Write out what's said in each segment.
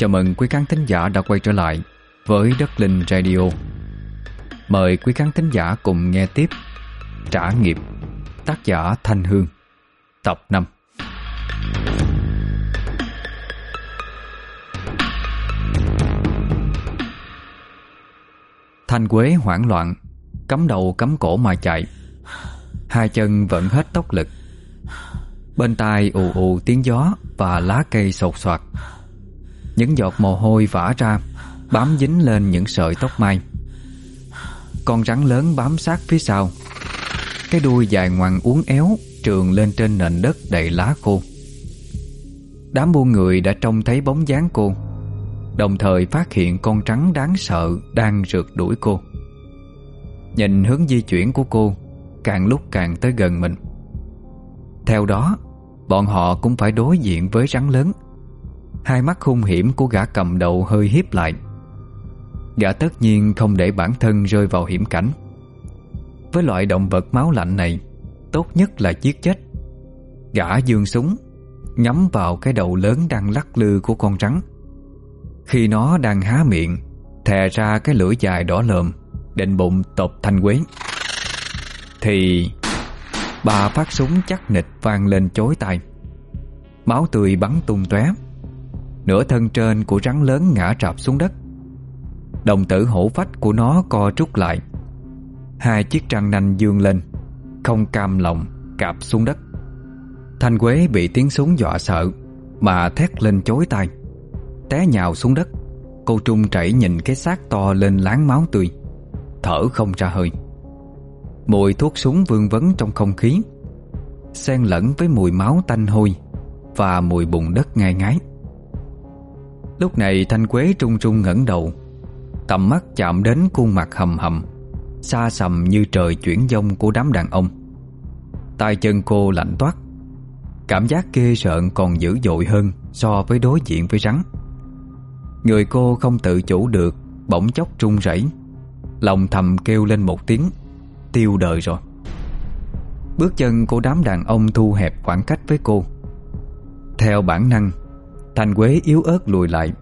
Chào mừng quý khán thính giả đã quay trở lại với Đất Linh Radio. Mời quý khán thính giả cùng nghe tiếp Trả nghiệp, Tác giả Thanh Hương, Tập 5 Thanh Quế hoảng loạn, Cắm đầu cắm cổ mà chạy. Hai chân vẫn hết tốc lực. Bên tai ù ù tiếng gió Và lá cây sột soạt. Những giọt mồ hôi vã ra, Bám dính lên những sợi tóc mai. Con rắn lớn bám sát phía sau. Cái đuôi dài ngoằn uốn éo Trường lên trên nền đất đầy lá khô. Đám buôn người đã trông thấy bóng dáng cô, Đồng thời phát hiện con rắn đáng sợ Đang rượt đuổi cô. Nhìn hướng di chuyển của cô, Càng lúc càng tới gần mình. Theo đó, Bọn họ cũng phải đối diện với rắn lớn. Hai mắt hung hiểm của gã cầm đầu hơi hiếp lại. Gã tất nhiên không để bản thân rơi vào hiểm cảnh. Với loại động vật máu lạnh này, Tốt nhất là giết chết. Gã dương súng, Nhắm vào cái đầu lớn đang lắc lư của con rắn. Khi nó đang há miệng, Thè ra cái lưỡi dài đỏ lợm Định bụng tộp thanh quế. Thì, Ba phát súng chắc nịch vang lên chối tai. Máu tươi bắn tung tóe. Nửa thân trên của rắn lớn ngã trạp xuống đất. Đồng tử hổ phách của nó co trút lại. Hai chiếc răng nanh dương lên Không cam lòng cạp xuống đất. Thanh Quế bị tiếng súng dọa sợ Mà thét lên chối tay, Té nhào xuống đất Cô trung chảy nhìn cái xác to lên láng máu tươi Thở không ra hơi. Mùi thuốc súng vương vấn trong không khí Xen lẫn với mùi máu tanh hôi Và mùi bùn đất ngai ngái. Lúc này Thanh Quế trung trung ngẩng đầu, Tầm mắt chạm đến khuôn mặt hầm hầm, Xa sầm như trời chuyển dông của đám đàn ông. Tay chân cô lạnh toát, Cảm giác ghê sợn còn dữ dội hơn So với đối diện với rắn. Người cô không tự chủ được, Bỗng chốc trung rẩy, Lòng thầm kêu lên một tiếng, Tiêu đời rồi. Bước chân của đám đàn ông thu hẹp khoảng cách với cô. Theo bản năng Thành Quế yếu ớt lùi lại.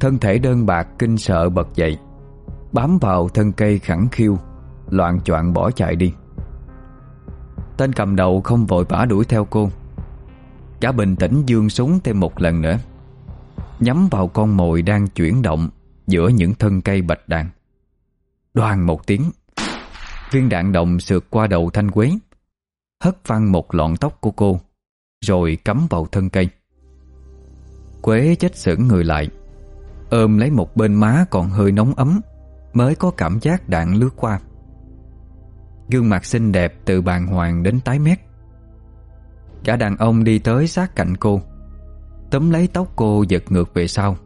Thân thể đơn bạc, kinh sợ bật dậy. Bám vào thân cây khẳng khiu, Loạn choạng bỏ chạy đi. Tên cầm đầu không vội vã đuổi theo cô. Cả bình tĩnh dương súng thêm một lần nữa. Nhắm vào con mồi đang chuyển động Giữa những thân cây bạch đàn. Đoàn một tiếng, Viên đạn đồng sượt qua đầu thanh quế, Hất văng một lọn tóc của cô, Rồi cắm vào thân cây. Quế chết sững người lại. Ôm lấy một bên má còn hơi nóng ấm, Mới có cảm giác đạn lướt qua. Gương mặt xinh đẹp từ bàn hoàng đến tái mét. Cả đàn ông đi tới sát cạnh cô Tấm lấy tóc cô giật ngược về sau,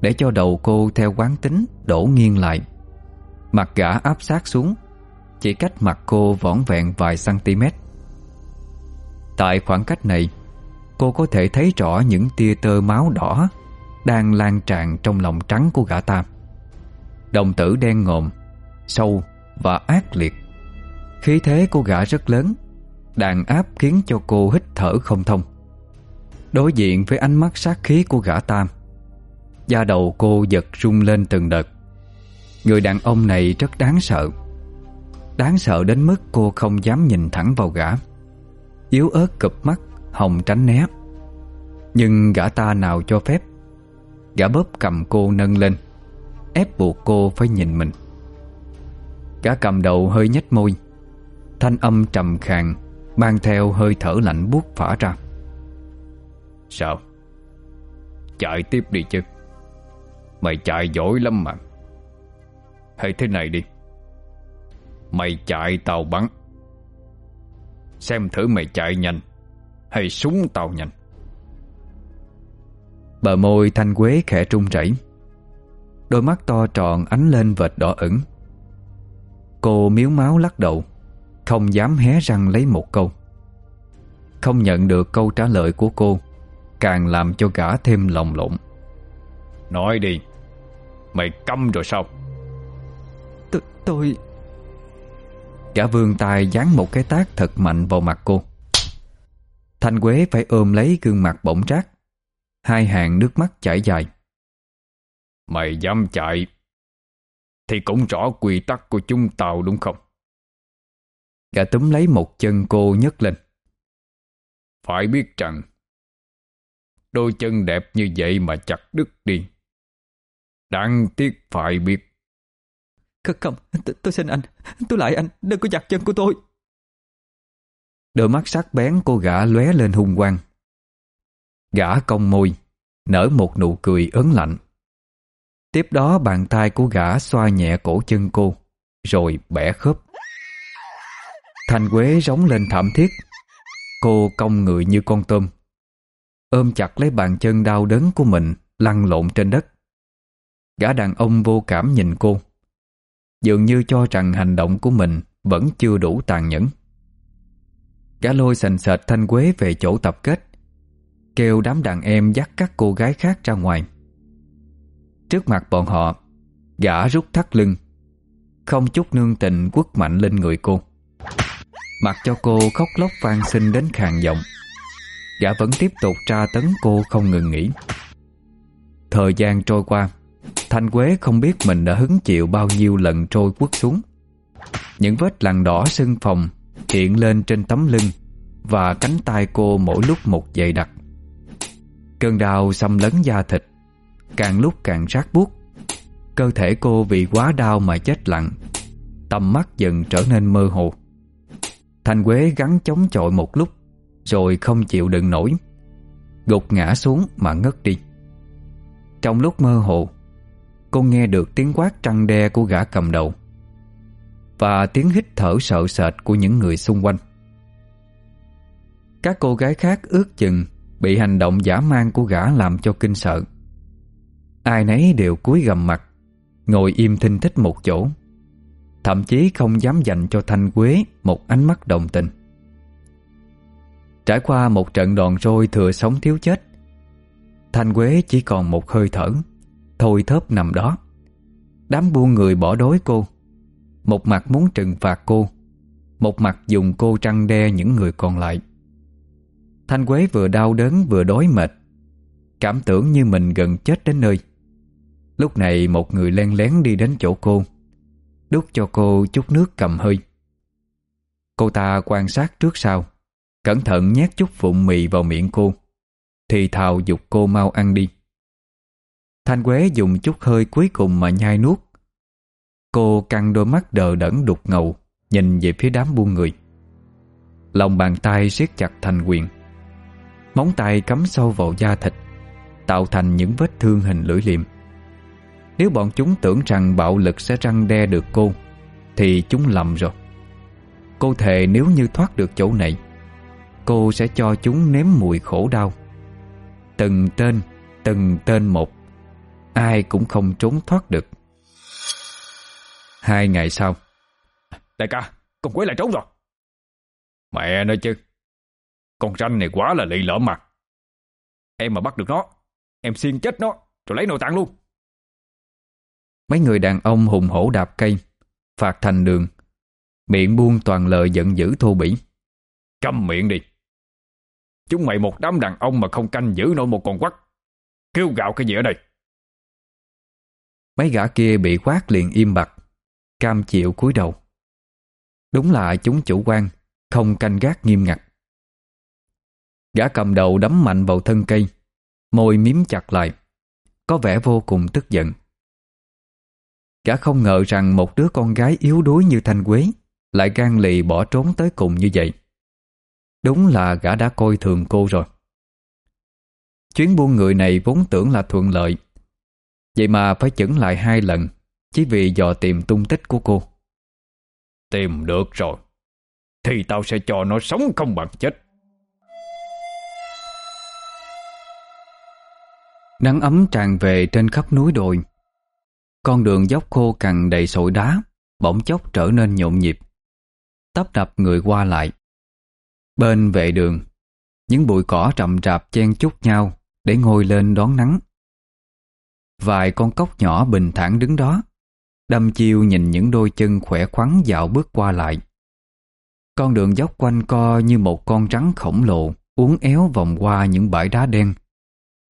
Để cho đầu cô theo quán tính đổ nghiêng lại. Mặt gã áp sát xuống, Chỉ cách mặt cô vỏn vẹn vài cm Tại khoảng cách này Cô có thể thấy rõ những tia tơ máu đỏ Đang lan tràn trong lòng trắng của gã ta. Đồng tử đen ngòm, Sâu và ác liệt. Khí thế của gã rất lớn, Đàn áp khiến cho cô hít thở không thông. Đối diện với ánh mắt sát khí của gã tam Da đầu cô giật rung lên từng đợt. Người đàn ông này rất đáng sợ. Đáng sợ đến mức cô không dám nhìn thẳng vào gã. Yếu ớt cụp mắt Hồng tránh né. Nhưng gã ta nào cho phép, Gã bóp cầm cô nâng lên, Ép buộc cô phải nhìn mình. Gã cầm đầu hơi nhếch môi, Thanh âm trầm khàn Mang theo hơi thở lạnh buốt phả ra. Sao? Chạy tiếp đi chứ. Mày chạy giỏi lắm mà. Hay thế này đi. Mày chạy tao bắn. Xem thử mày chạy nhanh. Hay súng tao nhanh. Bờ môi thanh quế khẽ trung rẩy Đôi mắt to tròn ánh lên vệt đỏ ửng. Cô miếu máu lắc đầu Không dám hé răng lấy một câu. Không nhận được câu trả lời của cô Càng làm cho gã thêm lòng lộn. Nói đi Mày câm rồi sao? T Tôi Gã vương tay dán một cái tác thật mạnh vào mặt cô Thanh Quế phải ôm lấy gương mặt bỗng trác Hai hàng nước mắt chảy dài. Mày dám chạy Thì cũng rõ quy tắc của chúng tao đúng không? Gã túm lấy một chân cô nhấc lên. Phải biết rằng Đôi chân đẹp như vậy mà chặt đứt đi. Đáng tiếc phải biết. Không, không tôi xin anh Tôi lại anh, đừng có chặt chân của tôi Đôi mắt sắc bén cô gã lóe lên hung quang. Gã cong môi, Nở một nụ cười ớn lạnh. Tiếp đó bàn tay của gã xoa nhẹ cổ chân cô, Rồi bẻ khớp. Thanh Quế rống lên thảm thiết. Cô cong người như con tôm. Ôm chặt lấy bàn chân đau đớn của mình, Lăn lộn trên đất. Gã đàn ông vô cảm nhìn cô. Dường như cho rằng hành động của mình Vẫn chưa đủ tàn nhẫn. Gã lôi sành sệt Thanh Quế về chỗ tập kết, Kêu đám đàn em dắt các cô gái khác ra ngoài. Trước mặt bọn họ, Gã rút thắt lưng, Không chút nương tình quất mạnh lên người cô. Mặc cho cô khóc lóc van xin đến khàn giọng, Gã vẫn tiếp tục tra tấn cô không ngừng nghỉ. Thời gian trôi qua, Thanh Quế không biết mình đã hứng chịu bao nhiêu lần trôi quất xuống. Những vết lằn đỏ sưng phồng Hiện lên trên tấm lưng Và cánh tay cô mỗi lúc một dày đặc. Cơn đau xâm lấn da thịt, Càng lúc càng rát buốt. Cơ thể cô vì quá đau mà chết lặng, Tầm mắt dần trở nên mơ hồ. Thanh Quế gắn chống chọi một lúc, Rồi không chịu đựng nổi, Gục ngã xuống mà ngất đi. Trong lúc mơ hồ, Cô nghe được tiếng quát trăng đe của gã cầm đầu. Và tiếng hít thở sợ sệt của những người xung quanh. Các cô gái khác ước chừng Bị hành động giả mang của gã làm cho kinh sợ. Ai nấy đều cúi gầm mặt, Ngồi im thinh thích một chỗ, Thậm chí không dám dành cho Thanh Quế Một ánh mắt đồng tình. Trải qua một trận đòn roi thừa sống thiếu chết, Thanh Quế chỉ còn một hơi thở, Thôi thớp nằm đó. Đám buôn người bỏ đối cô một mặt muốn trừng phạt cô, Một mặt dùng cô trăng đe những người còn lại. Thanh Quế vừa đau đớn vừa đói mệt, Cảm tưởng như mình gần chết đến nơi. Lúc này một người len lén đi đến chỗ cô, Đút cho cô chút nước cầm hơi. Cô ta quan sát trước sau, Cẩn thận nhét chút vụn mì vào miệng cô, Thì thào dục cô mau ăn đi. Thanh Quế dùng chút hơi cuối cùng mà nhai nuốt. Cô căng đôi mắt đờ đẫn đục ngầu, Nhìn về phía đám buôn người. Lòng bàn tay siết chặt thành quyền. Móng tay cắm sâu vào da thịt, Tạo thành những vết thương hình lưỡi liềm. Nếu bọn chúng tưởng rằng bạo lực sẽ răng đe được cô, Thì chúng lầm rồi. Cô thề nếu như thoát được chỗ này, Cô sẽ cho chúng nếm mùi khổ đau. Từng tên Từng tên một, Ai cũng không trốn thoát được. Hai ngày sau. Đại ca Con quế lại trốn rồi. Mẹ nói chứ. Con ranh này quá là lì lợm mà. Em mà bắt được nó Em xiên chết nó Rồi lấy nội tạng luôn. Mấy người đàn ông hùng hổ đạp cây Phạt thành đường. Miệng buông toàn lời giận dữ thô bỉ. Câm miệng đi. Chúng mày một đám đàn ông mà không canh giữ nổi một con quắc. Kêu gạo cái gì ở đây? Mấy gã kia bị quát liền im bặt Cam chịu cúi đầu. Đúng là chúng chủ quan, Không canh gác nghiêm ngặt. Gã cầm đầu đấm mạnh vào thân cây, Môi miếm chặt lại, Có vẻ vô cùng tức giận. Gã không ngờ rằng một đứa con gái yếu đuối như Thanh Quế Lại gan lì bỏ trốn tới cùng như vậy. Đúng là gã đã coi thường cô rồi. Chuyến buôn người này vốn tưởng là thuận lợi, Vậy mà phải chững lại hai lần. Chỉ vì dò tìm tung tích của cô. Tìm được rồi. Thì tao sẽ cho nó sống không bằng chết. Nắng ấm tràn về trên khắp núi đồi. Con đường dốc khô cằn đầy sỏi đá Bỗng chốc trở nên nhộn nhịp. Tấp đập người qua lại. Bên vệ đường Những bụi cỏ rậm rạp chen chúc nhau Để ngồi lên đón nắng. Vài con cốc nhỏ bình thản đứng đó Đâm chiêu nhìn những đôi chân khỏe khoắn dạo bước qua lại Con đường dốc quanh co như một con rắn khổng lồ Uốn éo vòng qua những bãi đá đen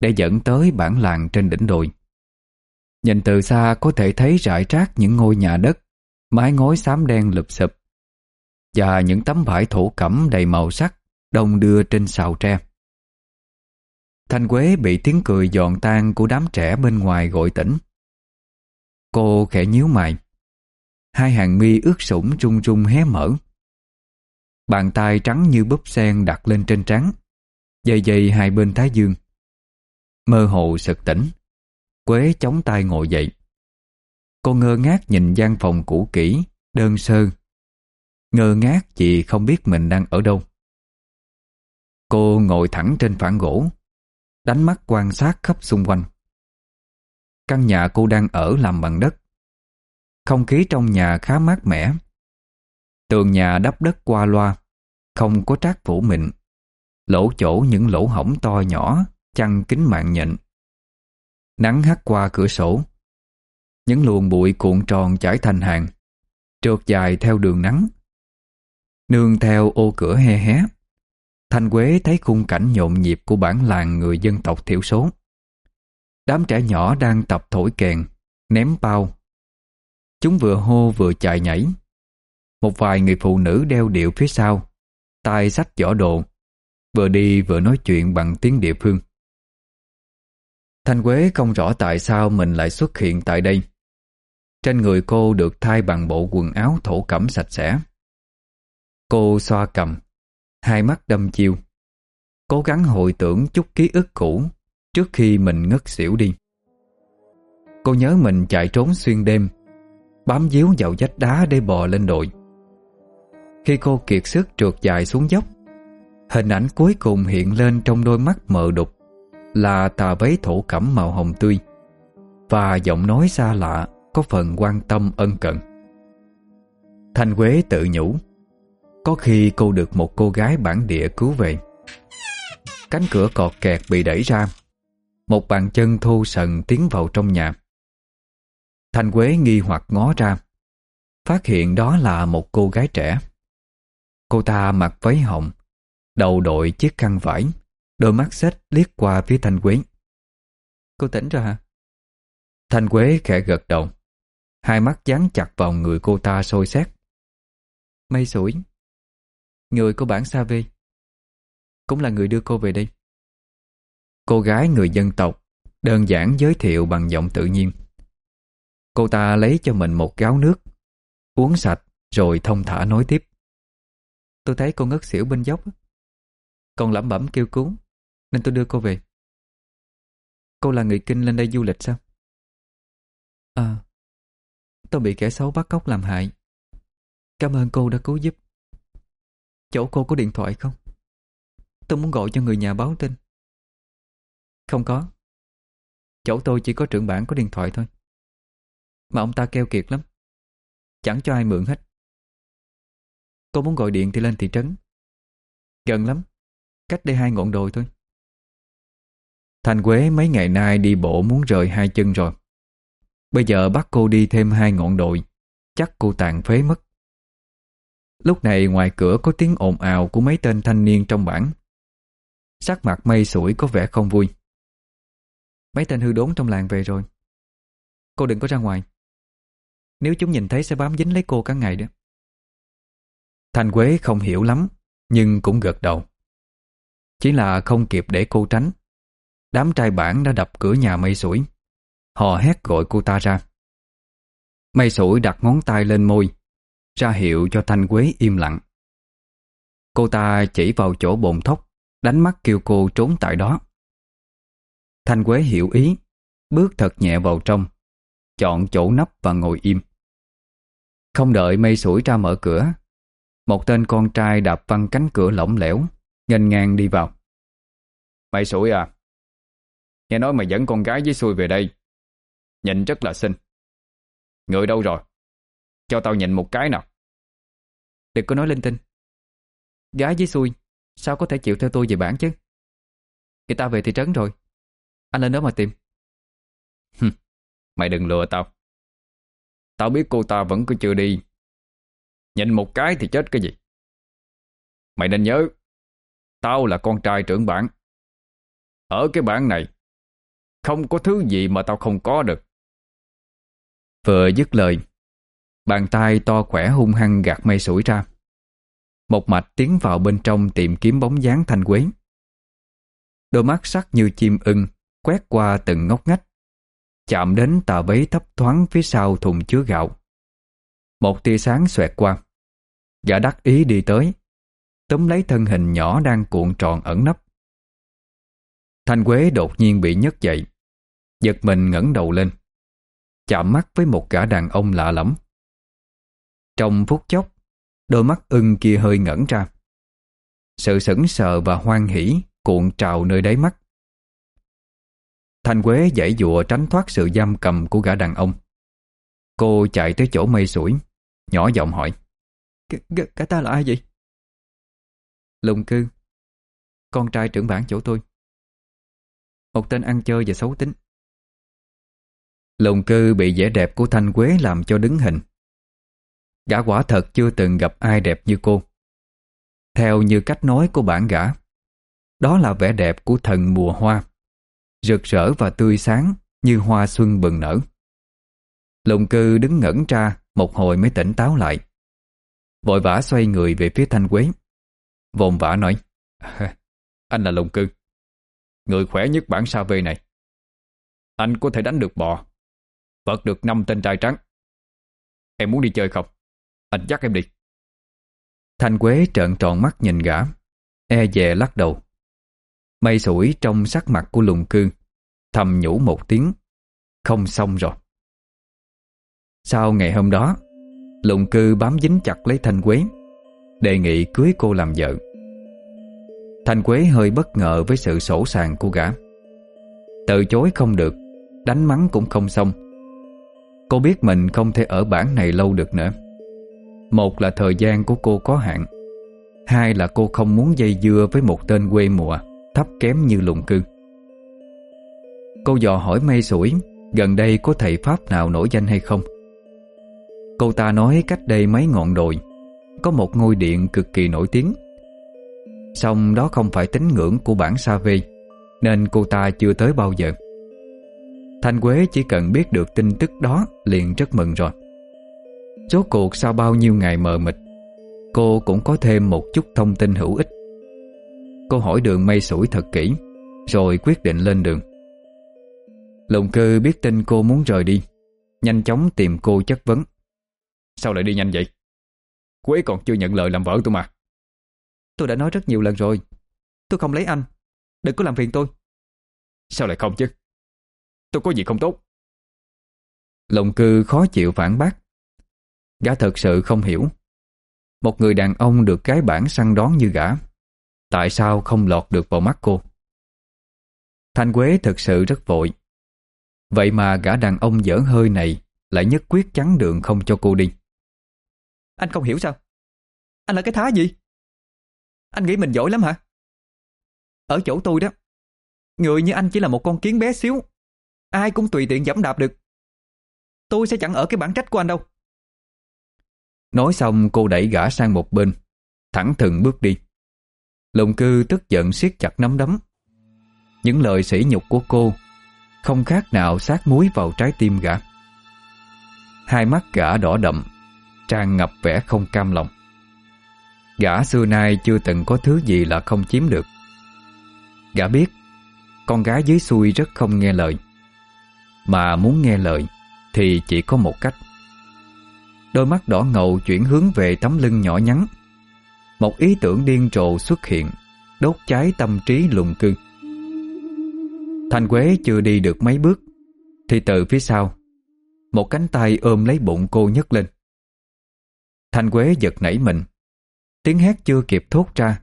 để dẫn tới bản làng trên đỉnh đồi. Nhìn từ xa có thể thấy rải rác những ngôi nhà đất, mái ngói xám đen lụp xụp và những tấm vải thổ cẩm đầy màu sắc đông đưa trên sào tre. Thanh Quế bị tiếng cười giòn tan của đám trẻ bên ngoài gọi tỉnh. Cô khẽ nhíu mày. Hai hàng mi ướt sũng trung trung hé mở. Bàn tay trắng như búp sen đặt lên trên trán, dày dày hai bên thái dương. Mơ hồ sực tỉnh, Quế chống tay ngồi dậy. Cô ngơ ngác nhìn gian phòng cũ kỹ, đơn sơ. Ngơ ngác vì không biết mình đang ở đâu. Cô ngồi thẳng trên phản gỗ, đánh mắt quan sát khắp xung quanh. Căn nhà cô đang ở làm bằng đất. Không khí trong nhà khá mát mẻ. Tường nhà đắp đất qua loa, không có trát phủ mịn. Lỗ chỗ những lỗ hổng to nhỏ, chăn kính mạng nhện. Nắng hắt qua cửa sổ. Những luồng bụi cuộn tròn chảy thành hàng, trượt dài theo đường nắng. Nương theo ô cửa he hé. Thanh Quế thấy khung cảnh nhộn nhịp của bản làng người dân tộc thiểu số. Đám trẻ nhỏ đang tập thổi kèn, ném bao. Chúng vừa hô vừa chạy nhảy. Một vài người phụ nữ đeo điệu phía sau, tay sách giỏ đồ, vừa đi vừa nói chuyện bằng tiếng địa phương. Thanh Quế không rõ tại sao mình lại xuất hiện tại đây. Trên người cô được thay bằng bộ quần áo thổ cẩm sạch sẽ. Cô xoa cầm, hai mắt đâm chiêu. Cố gắng hồi tưởng chút ký ức cũ trước khi mình ngất xỉu đi. Cô nhớ mình chạy trốn xuyên đêm, bám díu vào vách đá để bò lên đồi. Khi cô kiệt sức trượt dài xuống dốc, hình ảnh cuối cùng hiện lên trong đôi mắt mờ đục là tà váy thổ cẩm màu hồng tươi và giọng nói xa lạ có phần quan tâm ân cần. Thanh Quế tự nhủ có khi cô được một cô gái bản địa cứu về Cánh cửa cọt kẹt bị đẩy ra một bàn chân thu sần tiến vào trong nhà. Thanh Quế nghi hoặc ngó ra. Phát hiện đó là một cô gái trẻ. Cô ta mặc váy hồng Đầu đội chiếc khăn vải Đôi mắt xếch liếc qua phía Thanh Quế. Cô tỉnh rồi hả? Thanh Quế khẽ gật đầu. Hai mắt dán chặt vào người cô ta sôi xét Mây sủi. Người của bản Sa Vê Cũng là người đưa cô về đây Cô gái người dân tộc, Đơn giản giới thiệu bằng giọng tự nhiên Cô ta lấy cho mình một gáo nước, Uống sạch Rồi thông thả nói tiếp Tôi thấy cô ngất xỉu bên dốc Còn lẩm bẩm kêu cứu, Nên tôi đưa cô về Cô là người kinh lên đây du lịch sao? À Tôi bị kẻ xấu bắt cóc làm hại Cảm ơn cô đã cứu giúp Chỗ cô có điện thoại không? Tôi muốn gọi cho người nhà báo tin. Không có. Chỗ tôi chỉ có trưởng bản có điện thoại thôi. Mà ông ta keo kiệt lắm. Chẳng cho ai mượn hết. Cô muốn gọi điện thì lên thị trấn. Gần lắm. Cách đây hai ngọn đồi thôi. Thành Quế mấy ngày nay đi bộ muốn rời hai chân rồi. Bây giờ bắt cô đi thêm hai ngọn đồi. Chắc cô tàn phế mất. Lúc này ngoài cửa có tiếng ồn ào của mấy tên thanh niên trong bản. Sắc mặt mây sủi có vẻ không vui. Mấy tên hư đốn trong làng về rồi. Cô đừng có ra ngoài. Nếu chúng nhìn thấy sẽ bám dính lấy cô cả ngày đó. Thanh Quế không hiểu lắm, nhưng cũng gật đầu. Chỉ là không kịp để cô tránh. Đám trai bản đã đập cửa nhà mây sủi. Họ hét gọi cô ta ra. Mây sủi đặt ngón tay lên môi, ra hiệu cho Thanh Quế im lặng. Cô ta chỉ vào chỗ bồn thốc, đánh mắt kêu cô trốn tại đó. Thanh Quế hiểu ý, bước thật nhẹ vào trong, chọn chỗ nấp và ngồi im. Không đợi mây sủi ra mở cửa, một tên con trai đạp văng cánh cửa lỏng lẻo, nghênh ngang đi vào. Mày sủi à? Nghe nói mày dẫn con gái với xui về đây. Nhìn rất là xinh. Người đâu rồi? Cho tao nhìn một cái nào. Đừng có nói linh tinh. Gái với xui, sao có thể chịu theo tôi về bản chứ? Người ta về thị trấn rồi. Anh lên đó mà tìm. Mày đừng lừa tao. Tao biết cô ta vẫn cứ chưa đi. Nhìn một cái thì chết cái gì. Mày nên nhớ, tao là con trai trưởng bản. Ở cái bản này, Không có thứ gì mà tao không có được Vừa dứt lời Bàn tay to khỏe hung hăng gạt mây sủi ra Một mạch tiến vào bên trong tìm kiếm bóng dáng thanh quế Đôi mắt sắc như chim ưng Quét qua từng ngóc ngách. Chạm đến tà bấy thấp thoáng phía sau thùng chứa gạo. Một tia sáng xoẹt qua. Gã đắc ý đi tới. Túm lấy thân hình nhỏ đang cuộn tròn ẩn nấp. Thanh Quế đột nhiên bị nhấc dậy. Giật mình ngẩng đầu lên. Chạm mắt với một gã đàn ông lạ lẫm. Trong phút chốc, Đôi mắt ưng kia hơi ngẩn ra. Sự sững sờ và hoan hỷ Cuộn trào nơi đáy mắt. Thanh Quế dãy dụa tránh thoát sự giam cầm của gã đàn ông. Cô chạy tới chỗ mây sủi Nhỏ giọng hỏi. Cả ta là ai vậy? Lùng cư Con trai trưởng bản chỗ tôi. Một tên ăn chơi và xấu tính. Lùng cư bị vẻ đẹp của Thanh Quế làm cho đứng hình. Gã quả thật chưa từng gặp ai đẹp như cô. Theo như cách nói của bản gã Đó là vẻ đẹp của thần mùa hoa Rực rỡ và tươi sáng Như hoa xuân bừng nở. Lùng cư đứng ngẩn ra Một hồi mới tỉnh táo lại. Vội vã xoay người về phía Thanh Quế. Vồn vã nói, Anh là lùng cư Người khỏe nhất bản sa vê này. Anh có thể đánh được bò Vật được năm tên trai trắng. Em muốn đi chơi không? Anh dắt em đi. Thanh Quế trợn tròn mắt nhìn gã E dè lắc đầu. Mây sủi trong sắc mặt của lùng cư Thầm nhủ một tiếng. Không xong rồi. Sau ngày hôm đó, Lùng cư bám dính chặt lấy Thanh Quế, Đề nghị cưới cô làm vợ. Thanh Quế hơi bất ngờ với sự sổ sàng của gã. Từ chối không được, Đánh mắng cũng không xong. Cô biết mình không thể ở bản này lâu được nữa. Một là thời gian của cô có hạn, Hai là cô không muốn dây dưa với một tên quê mùa. Thấp kém như lùng cư. Cô dò hỏi mây sủi, Gần đây có thầy Pháp nào nổi danh hay không? Cô ta nói cách đây mấy ngọn đồi, Có một ngôi điện cực kỳ nổi tiếng. Xong đó không phải tín ngưỡng của bản Sa Vê, Nên cô ta chưa tới bao giờ. Thanh Quế chỉ cần biết được tin tức đó liền rất mừng rồi. Rốt cuộc sau bao nhiêu ngày mờ mịt, Cô cũng có thêm một chút thông tin hữu ích. Cô hỏi đường mây sủi thật kỹ, Rồi quyết định lên đường. Lồng cư biết tin cô muốn rời đi, Nhanh chóng tìm cô chất vấn. Sao lại đi nhanh vậy? Quế còn chưa nhận lời làm vợ tôi mà. Tôi đã nói rất nhiều lần rồi. Tôi không lấy anh. Đừng có làm phiền tôi. Sao lại không chứ? Tôi có gì không tốt? Lồng cư khó chịu phản bác. Gã thật sự không hiểu. Một người đàn ông được cái bản săn đón như gã. Tại sao không lọt được vào mắt cô? Thanh Quế thật sự rất vội. Vậy mà gã đàn ông dở hơi này Lại nhất quyết chắn đường không cho cô đi. Anh không hiểu sao? Anh là cái thá gì? Anh nghĩ mình giỏi lắm hả? Ở chỗ tôi đó Người như anh chỉ là một con kiến bé xíu. Ai cũng tùy tiện dẫm đạp được. Tôi sẽ chẳng ở cái bản trách của anh đâu. Nói xong cô đẩy gã sang một bên Thẳng thừng bước đi Lùng cư tức giận siết chặt nắm đấm. Những lời sỉ nhục của cô Không khác nào sát muối vào trái tim gã. Hai mắt gã đỏ đậm, Tràn ngập vẻ không cam lòng. Gã xưa nay chưa từng có thứ gì là không chiếm được. Gã biết, Con gái dưới xuôi rất không nghe lời. Mà muốn nghe lời Thì chỉ có một cách. Đôi mắt đỏ ngầu chuyển hướng về tấm lưng nhỏ nhắn. Một ý tưởng điên rồ xuất hiện, Đốt cháy tâm trí lùng cư. Thanh Quế chưa đi được mấy bước, Thì từ phía sau, Một cánh tay ôm lấy bụng cô nhấc lên. Thanh Quế giật nảy mình, Tiếng hét chưa kịp thốt ra,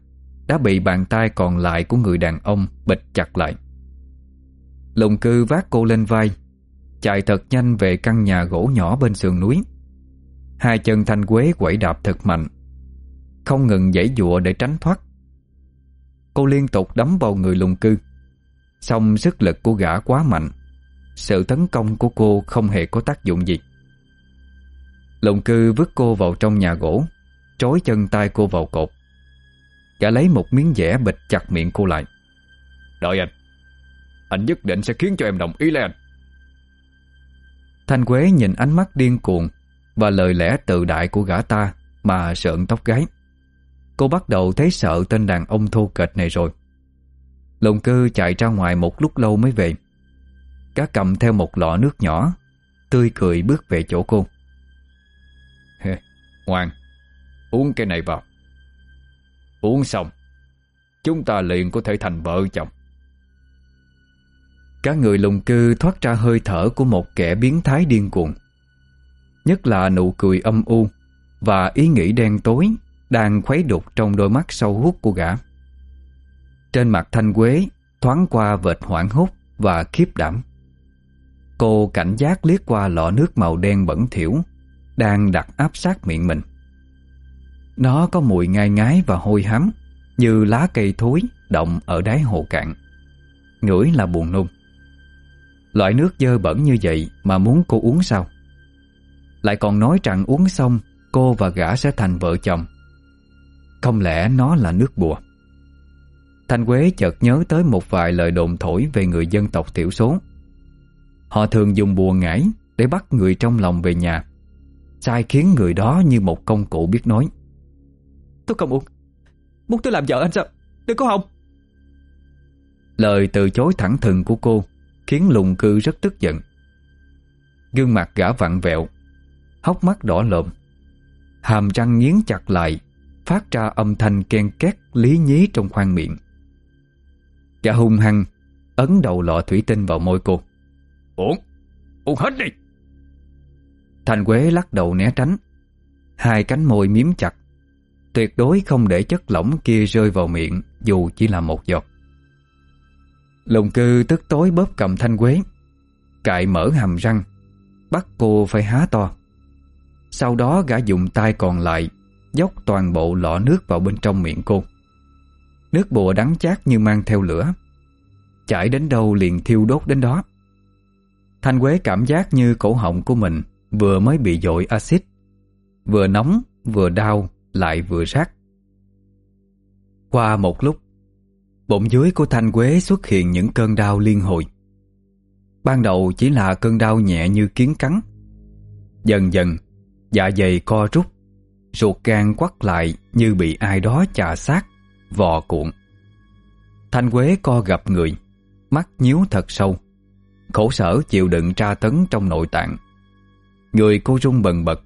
Đã bị bàn tay còn lại của người đàn ông bịch chặt lại. Lùng cư vác cô lên vai, Chạy thật nhanh về căn nhà gỗ nhỏ bên sườn núi. Hai chân Thanh Quế quẩy đạp thật mạnh không ngừng giãy dụa để tránh thoát. Cô liên tục đấm vào người lùng cư Xong sức lực của gã quá mạnh. Sự tấn công của cô không hề có tác dụng gì. Lùng cư vứt cô vào trong nhà gỗ, Trói chân tay cô vào cột. Gã lấy một miếng vẽ bịch chặt miệng cô lại. Đợi anh Anh nhất định sẽ khiến cho em đồng ý lấy anh. Thanh Quế nhìn ánh mắt điên cuồng Và lời lẽ tự đại của gã ta Mà sợn tóc gáy. Cô bắt đầu thấy sợ tên đàn ông thô kệch này rồi. Lùng cư chạy ra ngoài một lúc lâu mới về. Cá cầm theo một lọ nước nhỏ Tươi cười bước về chỗ cô. Ngoan Uống cái này vào. Uống xong Chúng ta liền có thể thành vợ chồng. Cả người lùng cư thoát ra hơi thở Của một kẻ biến thái điên cuồng. Nhất là nụ cười âm u Và ý nghĩ đen tối đang khuấy đục trong đôi mắt sâu hút của gã. Trên mặt thanh quế Thoáng qua vệt hoảng hốt Và khiếp đảm. Cô cảnh giác liếc qua lọ nước màu đen bẩn thỉu Đang đặt áp sát miệng mình. Nó có mùi ngai ngái và hôi hám, Như lá cây thối động ở đáy hồ cạn. Ngửi là buồn nôn. Loại nước dơ bẩn như vậy mà muốn cô uống sao? Lại còn nói rằng uống xong, Cô và gã sẽ thành vợ chồng. Không lẽ nó là nước bùa? Thanh Quế chợt nhớ tới một vài lời đồn thổi Về người dân tộc thiểu số. Họ thường dùng bùa ngải Để bắt người trong lòng về nhà Sai khiến người đó như một công cụ biết nói. Tôi không muốn Muốn tôi làm vợ anh sao? Đừng có hòng. Lời từ chối thẳng thừng của cô Khiến lùng cư rất tức giận. Gương mặt gã vặn vẹo Hốc mắt đỏ lộm Hàm răng nghiến chặt lại Phát ra âm thanh ken két Lý nhí trong khoang miệng. Gã hung hăng Ấn đầu lọ thủy tinh vào môi cô. Uống Uống hết đi. Thành Quế lắc đầu né tránh. Hai cánh môi miếm chặt. Tuyệt đối không để chất lỏng kia rơi vào miệng Dù chỉ là một giọt. Lùng cư tức tối bóp cầm Thanh Quế. Cại mở hàm răng. Bắt cô phải há to. Sau đó gã dùng tay còn lại Dốc toàn bộ lọ nước vào bên trong miệng cô. Nước bùa đắng chát như mang theo lửa. Chảy đến đâu liền thiêu đốt đến đó. Thanh Quế cảm giác như cổ họng của mình Vừa mới bị dội axit. Vừa nóng, vừa đau Lại vừa rát. Qua một lúc Bụng dưới của Thanh Quế xuất hiện những cơn đau liên hồi. Ban đầu chỉ là cơn đau nhẹ như kiến cắn. Dần dần Dạ dày co rút. Ruột gan quắt lại như bị ai đó chà sát Vò cuộn. Thanh Quế co gặp người Mắt nhíu thật sâu Khổ sở chịu đựng tra tấn trong nội tạng. Người cô rung bần bật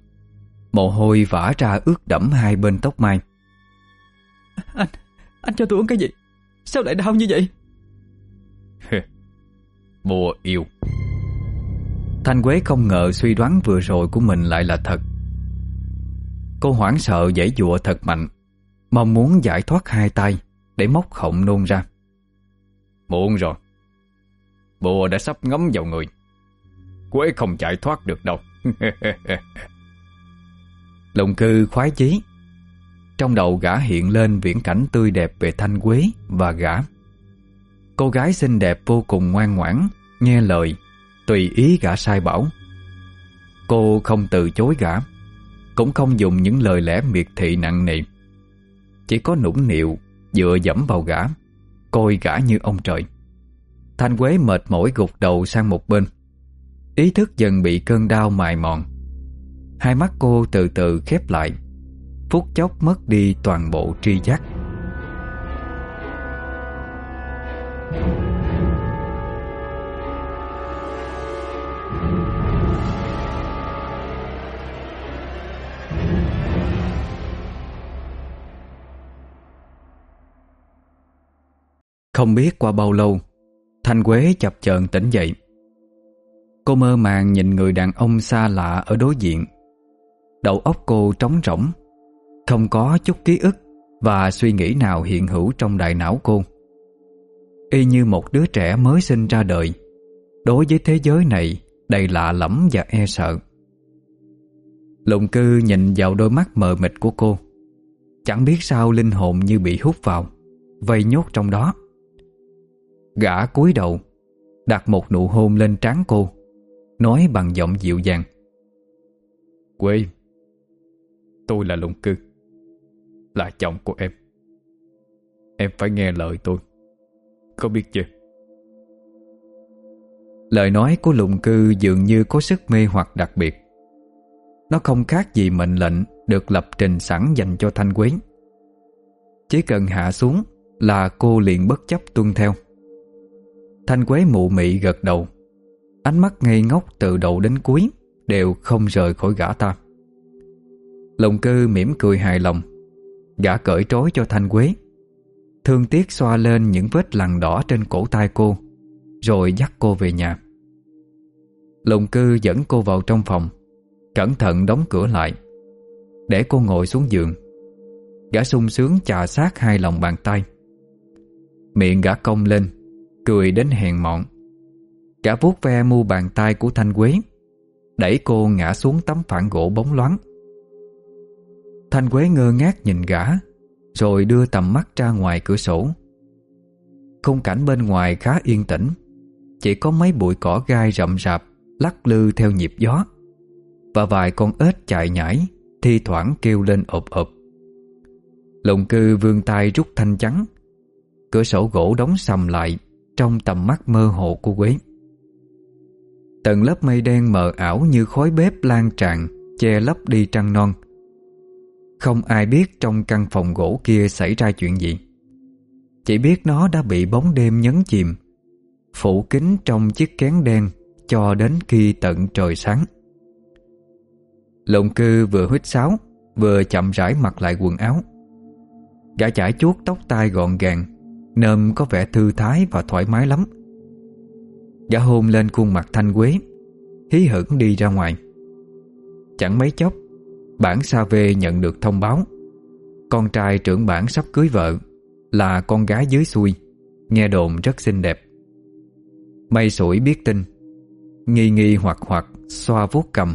Mồ hôi vã ra ướt đẫm hai bên tóc mai. Anh, anh cho tôi uống cái gì? Sao lại đau như vậy? Bùa yêu. Thanh Quế không ngờ suy đoán vừa rồi của mình lại là thật Cô hoảng sợ dãy dụa thật mạnh Mong muốn giải thoát hai tay Để móc khổng nôn ra. Muộn rồi. Bùa đã sắp ngấm vào người. Quế không chạy thoát được đâu. Lùng cư khoái chí. Trong đầu gã hiện lên viễn cảnh tươi đẹp về Thanh Quế và gã. Cô gái xinh đẹp vô cùng ngoan ngoãn Nghe lời Tùy ý gã sai bảo. Cô không từ chối gã cũng không dùng những lời lẽ miệt thị nặng nề. Chỉ có nũng nịu, Dựa dẫm vào gã, Coi gã như ông trời. Thanh Quế mệt mỏi gục đầu sang một bên. Ý thức dần bị cơn đau mài mòn. Hai mắt cô từ từ khép lại. Phút chốc mất đi toàn bộ tri giác. Không biết qua bao lâu, Thanh Quế chập chờn tỉnh dậy. Cô mơ màng nhìn người đàn ông xa lạ ở đối diện. Đầu óc cô trống rỗng, Không có chút ký ức Và suy nghĩ nào hiện hữu trong đại não cô. Y như một đứa trẻ mới sinh ra đời, Đối với thế giới này Đầy lạ lẫm và e sợ. Lụng cư nhìn vào đôi mắt mờ mịt của cô, Chẳng biết sao linh hồn như bị hút vào, Vây nhốt trong đó. Gã cúi đầu, Đặt một nụ hôn lên trán cô, Nói bằng giọng dịu dàng. Quê, Tôi là Lũng Cư, Là chồng của em. Em phải nghe lời tôi, Có biết chưa? Lời nói của lùng cư dường như có sức mê hoặc đặc biệt. Nó không khác gì mệnh lệnh Được lập trình sẵn dành cho Thanh Quế. Chỉ cần hạ xuống Là cô liền bất chấp tuân theo. Thanh Quế mụ mị gật đầu. Ánh mắt ngây ngốc từ đầu đến cuối Đều không rời khỏi gã ta. Lồng cư mỉm cười hài lòng, Gã cởi trói cho Thanh Quế. Thương tiếc xoa lên những vết lằn đỏ trên cổ tay cô, Rồi dắt cô về nhà. Lồng cư dẫn cô vào trong phòng, Cẩn thận đóng cửa lại. Để cô ngồi xuống giường, Gã sung sướng chà sát hai lòng bàn tay. Miệng gã cong lên Cười đến hèn mọn. Cả vuốt ve mu bàn tay của Thanh Quế, Đẩy cô ngã xuống tấm phản gỗ bóng loáng. Thanh Quế ngơ ngác nhìn gã, Rồi đưa tầm mắt ra ngoài cửa sổ. Khung cảnh bên ngoài khá yên tĩnh, Chỉ có mấy bụi cỏ gai rậm rạp Lắc lư theo nhịp gió, Và vài con ếch chạy nhảy, Thi thoảng kêu lên ộp ộp Lồng cư vươn tay rút thanh trắng, Cửa sổ gỗ đóng sầm lại trong tầm mắt mơ hồ của Quế. Tầng lớp mây đen mờ ảo như khói bếp lan tràn, Che lấp đi trăng non. Không ai biết trong căn phòng gỗ kia xảy ra chuyện gì. Chỉ biết nó đã bị bóng đêm nhấn chìm, Phủ kín trong chiếc kén đen Cho đến khi tận trời sáng. Lộn cư vừa huýt sáo, Vừa chậm rãi mặc lại quần áo. Gã chải chuốt tóc tai gọn gàng Nơm có vẻ thư thái và thoải mái lắm. Gã hôn lên khuôn mặt thanh quế, Hí hửng đi ra ngoài. Chẳng mấy chốc, Bản Sa Vê nhận được thông báo. Con trai trưởng bản sắp cưới vợ, Là con gái dưới xuôi, Nghe đồn rất xinh đẹp. Mây sủi biết tin, Nghi nghi hoặc hoặc, Xoa vuốt cầm,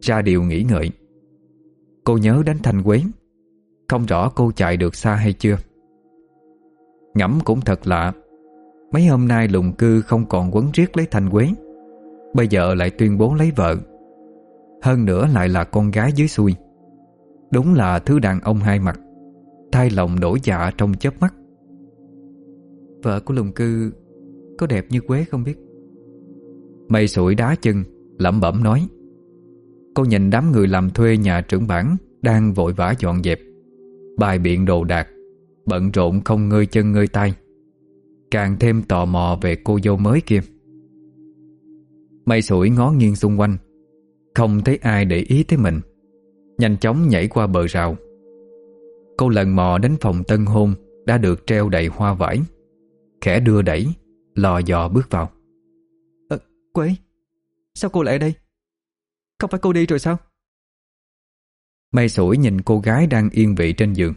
Ra điều nghĩ ngợi. Cô nhớ đến Thanh Quế, Không rõ cô chạy được xa hay chưa. Ngẫm cũng thật lạ. Mấy hôm nay lùng cư không còn quấn riết lấy Thanh Quế. Bây giờ lại tuyên bố lấy vợ. Hơn nữa lại là con gái dưới xuôi. Đúng là thứ đàn ông hai mặt. Thay lòng đổi dạ trong chớp mắt. Vợ của lùng cư Có đẹp như Quế không biết? Mây sủi đá chân, lẩm bẩm nói. Cô nhìn đám người làm thuê nhà trưởng bản Đang vội vã dọn dẹp. Bài biện đồ đạc Bận rộn không ngơi chân ngơi tay Càng thêm tò mò về cô dâu mới kia. Mây sủi ngó nghiêng xung quanh Không thấy ai để ý tới mình Nhanh chóng nhảy qua bờ rào. Cô lần mò đến phòng tân hôn Đã được treo đầy hoa vải Khẽ đưa đẩy Lò dò bước vào. À, Quế Sao cô lại ở đây? Không phải cô đi rồi sao? Mây sủi nhìn cô gái đang yên vị trên giường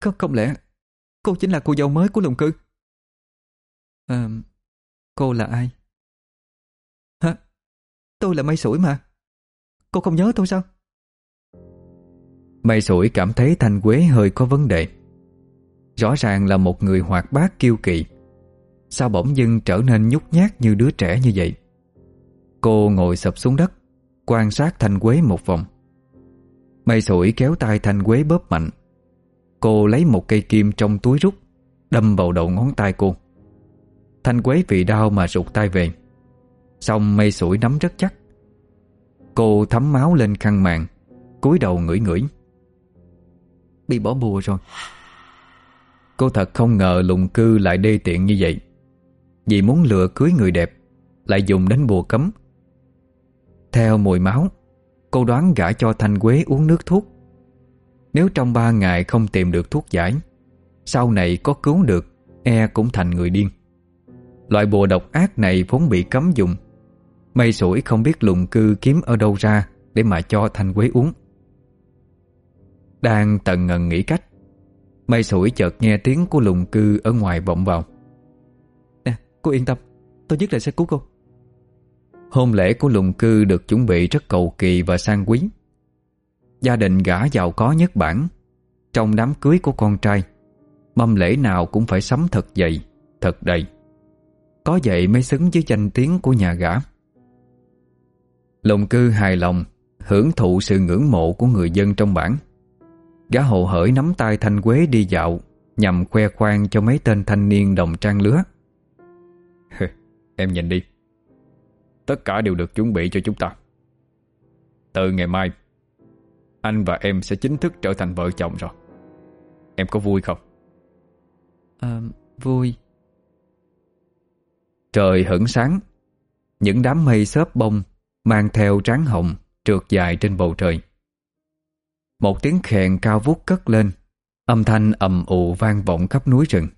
không, không lẽ Cô chính là cô dâu mới của lùng cư À, cô là ai? Hả? Tôi là mây sủi mà. Cô không nhớ tôi sao? Mây sủi cảm thấy Thanh Quế hơi có vấn đề. Rõ ràng là một người hoạt bát kiêu kỳ. Sao bỗng dưng trở nên nhút nhát như đứa trẻ như vậy? Cô ngồi sập xuống đất, quan sát Thanh Quế một vòng. Mây sủi kéo tay Thanh Quế bóp mạnh. Cô lấy một cây kim trong túi rút, đâm vào đầu ngón tay cô. Thanh Quế vì đau mà rụt tay về. Xong mây sủi nắm rất chắc. Cô thấm máu lên khăn màn cúi đầu ngửi ngửi. Bị bỏ bùa rồi. Cô thật không ngờ lùng cư lại đê tiện như vậy. Vì muốn lừa cưới người đẹp Lại dùng đến bùa cấm. Theo mùi máu Cô đoán gã cho Thanh Quế uống nước thuốc. Nếu trong ba ngày không tìm được thuốc giải Sau này có cứu được E cũng thành người điên. Loại bùa độc ác này vốn bị cấm dùng. Mây sủi không biết lùng cư kiếm ở đâu ra Để mà cho Thanh Quế uống. Đang tận ngần nghĩ cách Mây sủi chợt nghe tiếng của lùng cư Ở ngoài vọng vào. Nè cô yên tâm Tôi nhất định sẽ cứu cô. Hôn lễ của lùng cư được chuẩn bị rất cầu kỳ và sang quý Gia đình gã giàu có nhất bản. Trong đám cưới của con trai, Mâm lễ nào cũng phải sắm thật dày, Thật đầy. Có vậy mới xứng với danh tiếng của nhà gã Lồng cư hài lòng, Hưởng thụ sự ngưỡng mộ của người dân trong bản. Gã hồ hởi nắm tay Thanh Quế đi dạo, Nhằm khoe khoang cho mấy tên thanh niên đồng trang lứa. Em nhìn đi. Tất cả đều được chuẩn bị cho chúng ta. Từ ngày mai anh và em sẽ chính thức trở thành vợ chồng rồi. Em có vui không? À, vui. Trời hửng sáng. Những đám mây xớp bông Mang theo tráng hồng Trượt dài trên bầu trời. Một tiếng khèn cao vút cất lên Âm thanh ầm ù vang vọng khắp núi rừng.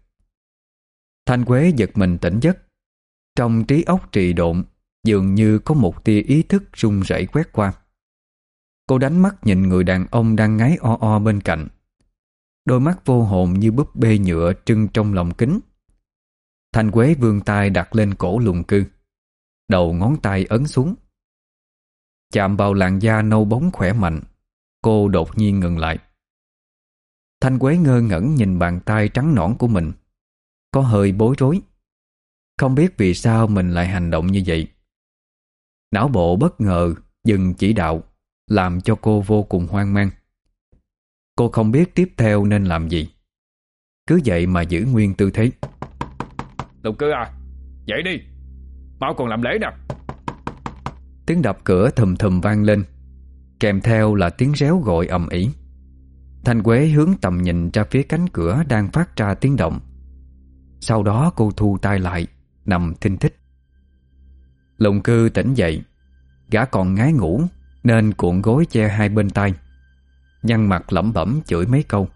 Thanh Quế giật mình tỉnh giấc. Trong trí óc trì độn Dường như có một tia ý thức rung rẩy quét qua Cô đánh mắt nhìn người đàn ông đang ngáy o o bên cạnh. Đôi mắt vô hồn như búp bê nhựa trưng trong lòng kính. Thanh Quế vươn tay đặt lên cổ lùng cư. Đầu ngón tay ấn xuống. Chạm vào làn da nâu bóng khỏe mạnh, Cô đột nhiên ngừng lại. Thanh Quế ngơ ngẩn nhìn bàn tay trắng nõn của mình. Có hơi bối rối. Không biết vì sao mình lại hành động như vậy. Não bộ bất ngờ, Dừng chỉ đạo. Làm cho cô vô cùng hoang mang. Cô không biết tiếp theo nên làm gì. Cứ vậy mà giữ nguyên tư thế. Lục cư à Dậy đi. Mau còn làm lễ nè. Tiếng đập cửa thùm thùm vang lên Kèm theo là tiếng réo gọi ầm ĩ. Thanh Quế hướng tầm nhìn ra phía cánh cửa Đang phát ra tiếng động. Sau đó cô thu tay lại Nằm thinh thích Lùng cư tỉnh dậy Gã còn ngái ngủ Nên cuộn gối che hai bên tay Nhăn mặt lẩm bẩm chửi mấy câu.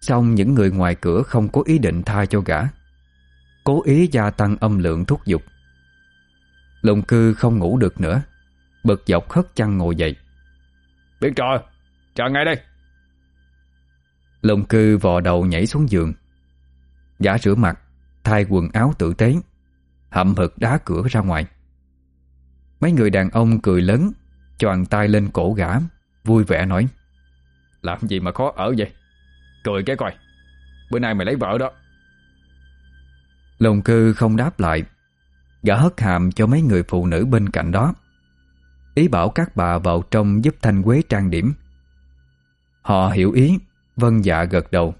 Xong những người ngoài cửa không có ý định tha cho gã. Cố ý gia tăng âm lượng thúc giục. Lùng cư không ngủ được nữa. Bực dọc hất chăn ngồi dậy. Biết trò Chờ ngay đây. Lùng cư vò đầu nhảy xuống giường. Gã rửa mặt Thay quần áo tử tế Hậm hực đá cửa ra ngoài. Mấy người đàn ông cười lớn choàn tay lên cổ gã, Vui vẻ nói, Làm gì mà khó ở vậy? Cười cái coi, Bữa nay mày lấy vợ đó. Lùng cư không đáp lại. Gã hất hàm cho mấy người phụ nữ bên cạnh đó. Ý bảo các bà vào trong giúp Thanh Quế trang điểm. Họ hiểu ý Vân dạ gật đầu.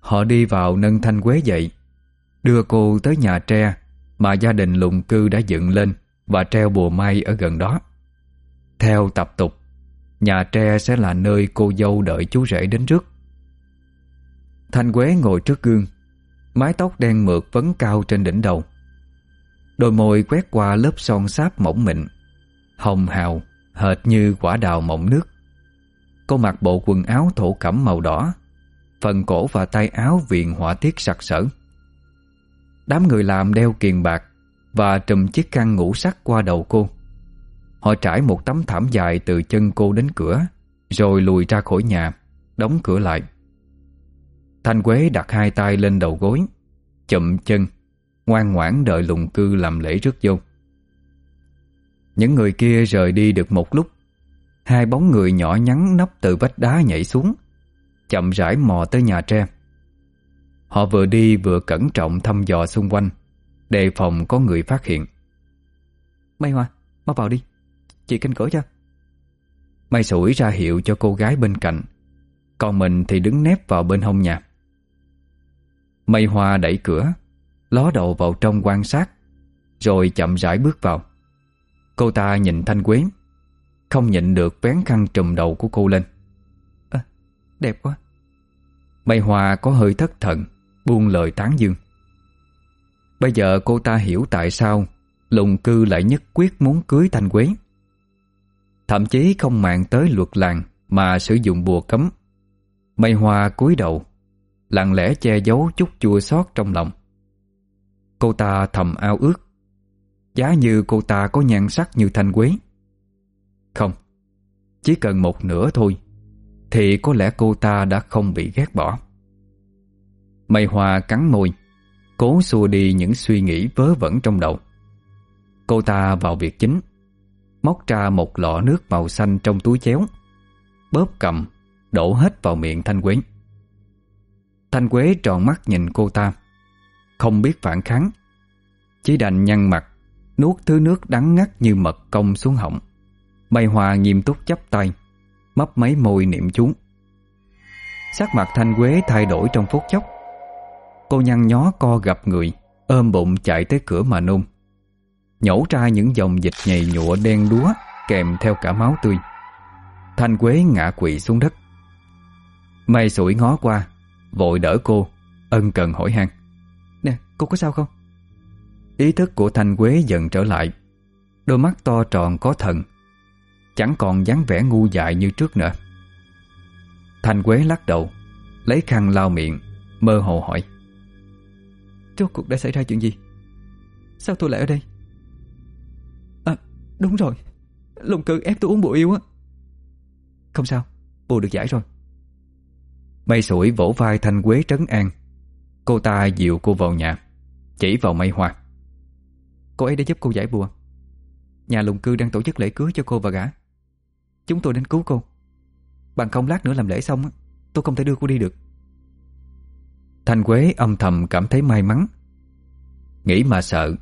Họ đi vào nâng Thanh Quế dậy, Đưa cô tới nhà tre Mà gia đình lùng cư đã dựng lên Và treo bùa may ở gần đó. Theo tập tục. Nhà tre sẽ là nơi cô dâu đợi chú rể đến trước. Thanh Quế ngồi trước gương, Mái tóc đen mượt vấn cao trên đỉnh đầu. Đôi môi quét qua lớp son sáp mỏng mịn, Hồng hào, Hệt như quả đào mọng nước. Cô mặc bộ quần áo thổ cẩm màu đỏ, Phần cổ và tay áo viền họa tiết sặc sỡ. Đám người làm đeo kiền bạc Và trùm chiếc khăn ngũ sắc qua đầu cô. Họ trải một tấm thảm dài từ chân cô đến cửa Rồi lùi ra khỏi nhà Đóng cửa lại. Thanh Quế đặt hai tay lên đầu gối Chậm chân Ngoan ngoãn đợi lùng cư làm lễ rước dâu Những người kia rời đi được một lúc Hai bóng người nhỏ nhắn nấp từ vách đá nhảy xuống Chậm rãi mò tới nhà tre. Họ vừa đi vừa cẩn trọng thăm dò xung quanh Đề phòng có người phát hiện. Mây Hoa, mau vào đi. Chị canh cửa cho. May sủi ra hiệu cho cô gái bên cạnh. Còn mình thì đứng nép vào bên hông nhà. Mây Hoa đẩy cửa Ló đầu vào trong quan sát Rồi chậm rãi bước vào. Cô ta nhìn Thanh Quế Không nhịn được vén khăn trùm đầu của cô lên. À, Đẹp quá. Mây Hoa có hơi thất thần Buông lời tán dương. Bây giờ cô ta hiểu tại sao Lùng cư lại nhất quyết muốn cưới Thanh Quế Thậm chí không màng tới luật làng Mà sử dụng bùa cấm. Mây Hoa cúi đầu, Lặng lẽ che giấu chút chua xót trong lòng. Cô ta thầm ao ước, Giá như cô ta có nhan sắc như thanh quế. Không, Chỉ cần một nửa thôi, Thì có lẽ cô ta đã không bị ghét bỏ. Mây Hoa cắn môi, Cố xua đi những suy nghĩ vớ vẩn trong đầu. Cô ta vào việc chính Móc ra một lọ nước màu xanh trong túi chéo, Bóp cầm, Đổ hết vào miệng Thanh Quế. Thanh Quế tròn mắt nhìn cô ta, Không biết phản kháng. Chỉ đành nhăn mặt, Nuốt thứ nước đắng ngắt như mật công xuống họng. Mây Hòa nghiêm túc chắp tay, Mấp mấy môi niệm chú. Sắc mặt Thanh Quế thay đổi trong phút chốc. Cô nhăn nhó co gặp người, Ôm bụng chạy tới cửa mà nôn. Nhổ ra những dòng dịch nhầy nhụa đen đúa Kèm theo cả máu tươi. Thanh Quế ngã quỵ xuống đất. Mây sủi ngó qua Vội đỡ cô Ân cần hỏi han. Nè cô có sao không? Ý thức của Thanh Quế dần trở lại. Đôi mắt to tròn có thần. Chẳng còn dáng vẻ ngu dại như trước nữa. Thanh Quế lắc đầu Lấy khăn lau miệng Mơ hồ hỏi. Rốt cuộc đã xảy ra chuyện gì? Sao tôi lại ở đây đúng rồi. Lùng cư ép tôi uống bùa yêu á. Không sao Bùa được giải rồi. Mây sủi vỗ vai Thanh Quế trấn an. Cô ta dịu cô vào nhà, Chỉ vào mây hoa. Cô ấy đã giúp cô giải bùa. Nhà lùng cư đang tổ chức lễ cưới cho cô và gã. Chúng tôi đến cứu cô. Bằng không lát nữa làm lễ xong Tôi không thể đưa cô đi được. Thanh Quế âm thầm cảm thấy may mắn. Nghĩ mà sợ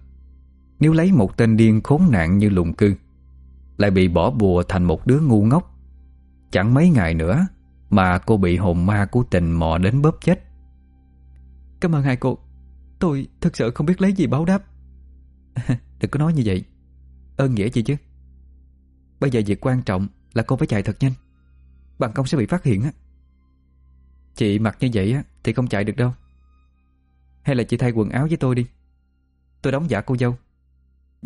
nếu lấy một tên điên khốn nạn như lùng cư Lại bị bỏ bùa thành một đứa ngu ngốc. Chẳng mấy ngày nữa Mà cô bị hồn ma của tình mò đến bóp chết. Cảm ơn hai cô. Tôi thực sự không biết lấy gì báo đáp. Đừng có nói như vậy. Ơn nghĩa gì chứ? Bây giờ việc quan trọng là cô phải chạy thật nhanh. Bằng công sẽ bị phát hiện á. Chị mặc như vậy á Thì không chạy được đâu. Hay là chị thay quần áo với tôi đi. Tôi đóng giả cô dâu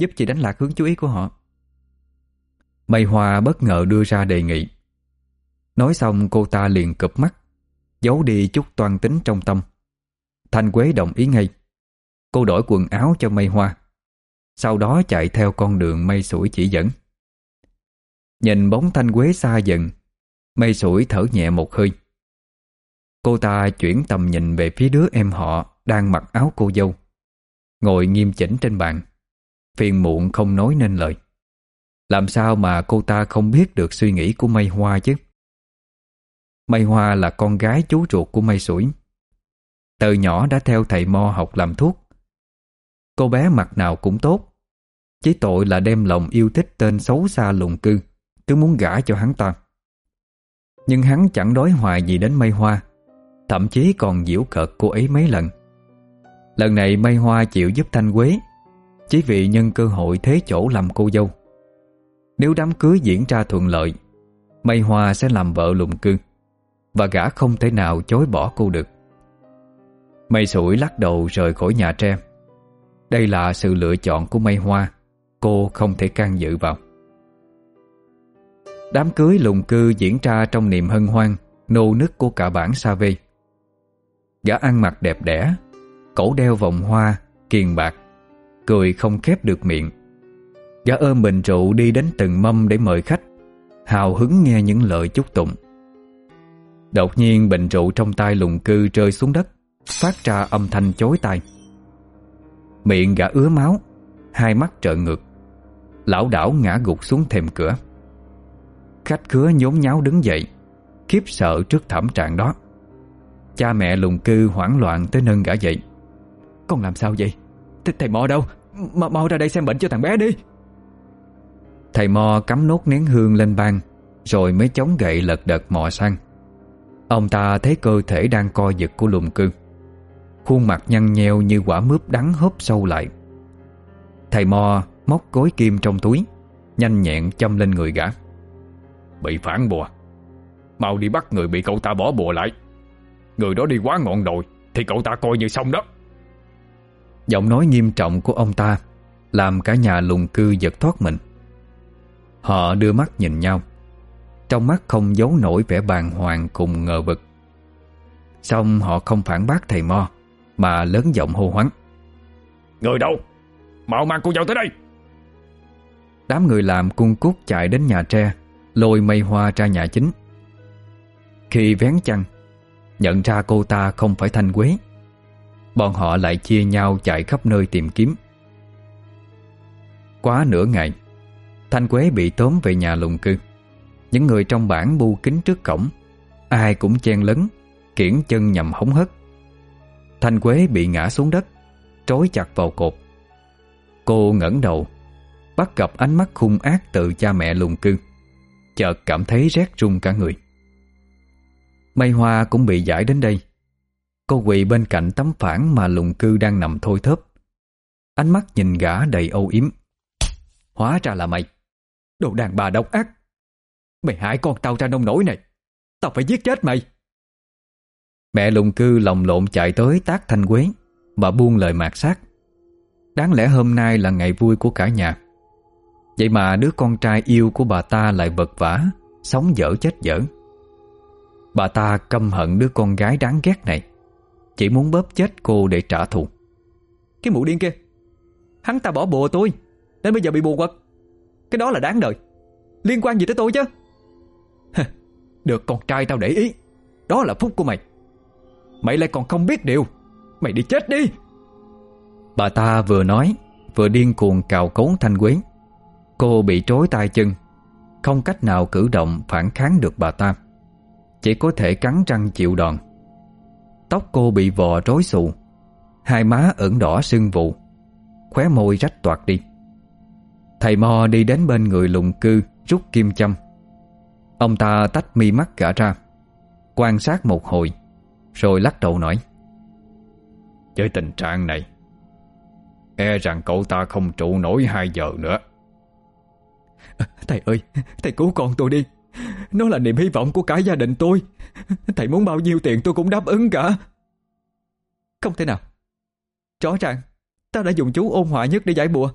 Giúp chị đánh lạc hướng chú ý của họ. Mây Hoa bất ngờ đưa ra đề nghị. Nói xong, cô ta liền cụp mắt, Giấu đi chút toan tính trong tâm. Thanh Quế đồng ý ngay. Cô đổi quần áo cho Mây Hoa, Sau đó chạy theo con đường mây sủi chỉ dẫn. Nhìn bóng Thanh Quế xa dần, Mây sủi thở nhẹ một hơi. Cô ta chuyển tầm nhìn về phía đứa em họ Đang mặc áo cô dâu, Ngồi nghiêm chỉnh trên bàn. Phiền muộn không nói nên lời. Làm sao mà cô ta không biết được suy nghĩ của Mây Hoa chứ? Mây Hoa là con gái chú ruột của Mây Sủi. Từ nhỏ đã theo thầy Mo học làm thuốc. Cô bé mặt nào cũng tốt. Chỉ tội là đem lòng yêu thích tên xấu xa lùng cư Cứ muốn gả cho hắn ta. Nhưng hắn chẳng đối hoài gì đến Mây Hoa, Thậm chí còn diễu cợt cô ấy mấy lần. Lần này Mây Hoa chịu giúp Thanh Quế chỉ vì nhân cơ hội thế chỗ làm cô dâu. Nếu đám cưới diễn ra thuận lợi Mây Hoa sẽ làm vợ lùng cư Và gã không thể nào chối bỏ cô được. Mây sủi lắc đầu rời khỏi nhà tre. Đây là sự lựa chọn của Mây Hoa Cô không thể can dự vào. Đám cưới lùng cư diễn ra trong niềm hân hoan Nô nức của cả bản Sa Vê. Gã ăn mặc đẹp đẽ Cổ đeo vòng hoa, kiền bạc. Cười không khép được miệng. Gã ôm bình rượu đi đến từng mâm để mời khách, Hào hứng nghe những lời chúc tụng. Đột nhiên bình rượu trong tay lùng cư rơi xuống đất, Phát ra âm thanh chối tai. Miệng gã ứa máu, Hai mắt trợn ngược. Lão đảo ngã gục xuống thềm cửa. Khách khứa nhốn nháo đứng dậy, Khiếp sợ trước thảm trạng đó. Cha mẹ lùng cư hoảng loạn tới nâng gã dậy. Con làm sao vậy? Th, Thầy Mò đâu? Mà Mau ra đây xem bệnh cho thằng bé đi. Thầy mo cắm nốt nén hương lên bàn, Rồi mới chống gậy lật đật mò sang. Ông ta thấy cơ thể đang co giật của lùm cư. Khuôn mặt nhăn nheo như quả mướp đắng hớp sâu lại. Thầy mo móc cối kim trong túi, Nhanh nhẹn châm lên người gã. Bị phản bùa. Mau đi bắt người bị cậu ta bỏ bùa lại. Người đó đi quá ngọn đồi, Thì cậu ta coi như xong đó. Giọng nói nghiêm trọng của ông ta Làm cả nhà lùng cư giật thoát mình. Họ đưa mắt nhìn nhau Trong mắt không giấu nổi vẻ bàng hoàng cùng ngờ vực. Xong họ không phản bác thầy Mo Mà lớn giọng hô hoáng. Người đâu? Mau mang cô dâu tới đây. Đám người làm cung cút chạy đến nhà tre Lôi mây hoa ra nhà chính. Khi vén chăn Nhận ra cô ta không phải Thanh Quế Bọn họ lại chia nhau chạy khắp nơi tìm kiếm. Quá nửa ngày, Thanh Quế bị tóm về nhà lùng cư. Những người trong bản bu kính trước cổng, Ai cũng chen lấn, Kiển chân nhằm hống hất. Thanh Quế bị ngã xuống đất Trối chặt vào cột. Cô ngẩng đầu, Bắt gặp ánh mắt hung ác từ cha mẹ lùng cư, Chợt cảm thấy rét run cả người. Mây Hoa cũng bị giải đến đây. Cô quỳ bên cạnh tấm phản mà lùng cư đang nằm thôi thớp. Ánh mắt nhìn gã đầy âu yếm. Hóa ra là mày. Đồ đàn bà độc ác. Mày hại con tao ra nông nổi này. Tao phải giết chết mày. Mẹ lùng cư lồng lộn chạy tới tác thanh quế Và buông lời mạt sát. Đáng lẽ hôm nay là ngày vui của cả nhà. Vậy mà đứa con trai yêu của bà ta lại vật vả, Sống dở chết dở. Bà ta căm hận đứa con gái đáng ghét này. Chỉ muốn bóp chết cô để trả thù. Cái mụ điên kia. Hắn ta bỏ bùa tôi Nên bây giờ bị bùa quật. Cái đó là đáng đời. Liên quan gì tới tôi chứ? Được con trai tao để ý. Đó là phúc của mày. Mày lại còn không biết điều. Mày đi chết đi. Bà ta vừa nói Vừa điên cuồng cào cấu thanh quế. Cô bị trối tay chân. Không cách nào cử động phản kháng được bà ta. Chỉ có thể cắn răng chịu đòn Tóc cô bị vò rối xù. Hai má ửng đỏ sưng vụ Khóe môi rách toạc đi. Thầy Mo đi đến bên người lùng cư Rút kim châm. Ông ta tách mi mắt gã ra Quan sát một hồi Rồi lắc đầu nói Với tình trạng này E rằng cậu ta không trụ nổi hai giờ nữa. Thầy ơi Thầy cứu con tôi đi nó là niềm hy vọng của cả gia đình tôi. Thầy muốn bao nhiêu tiền tôi cũng đáp ứng cả. Không thể nào. Rõ ràng, Ta đã dùng chú ôn hòa nhất để giải bùa.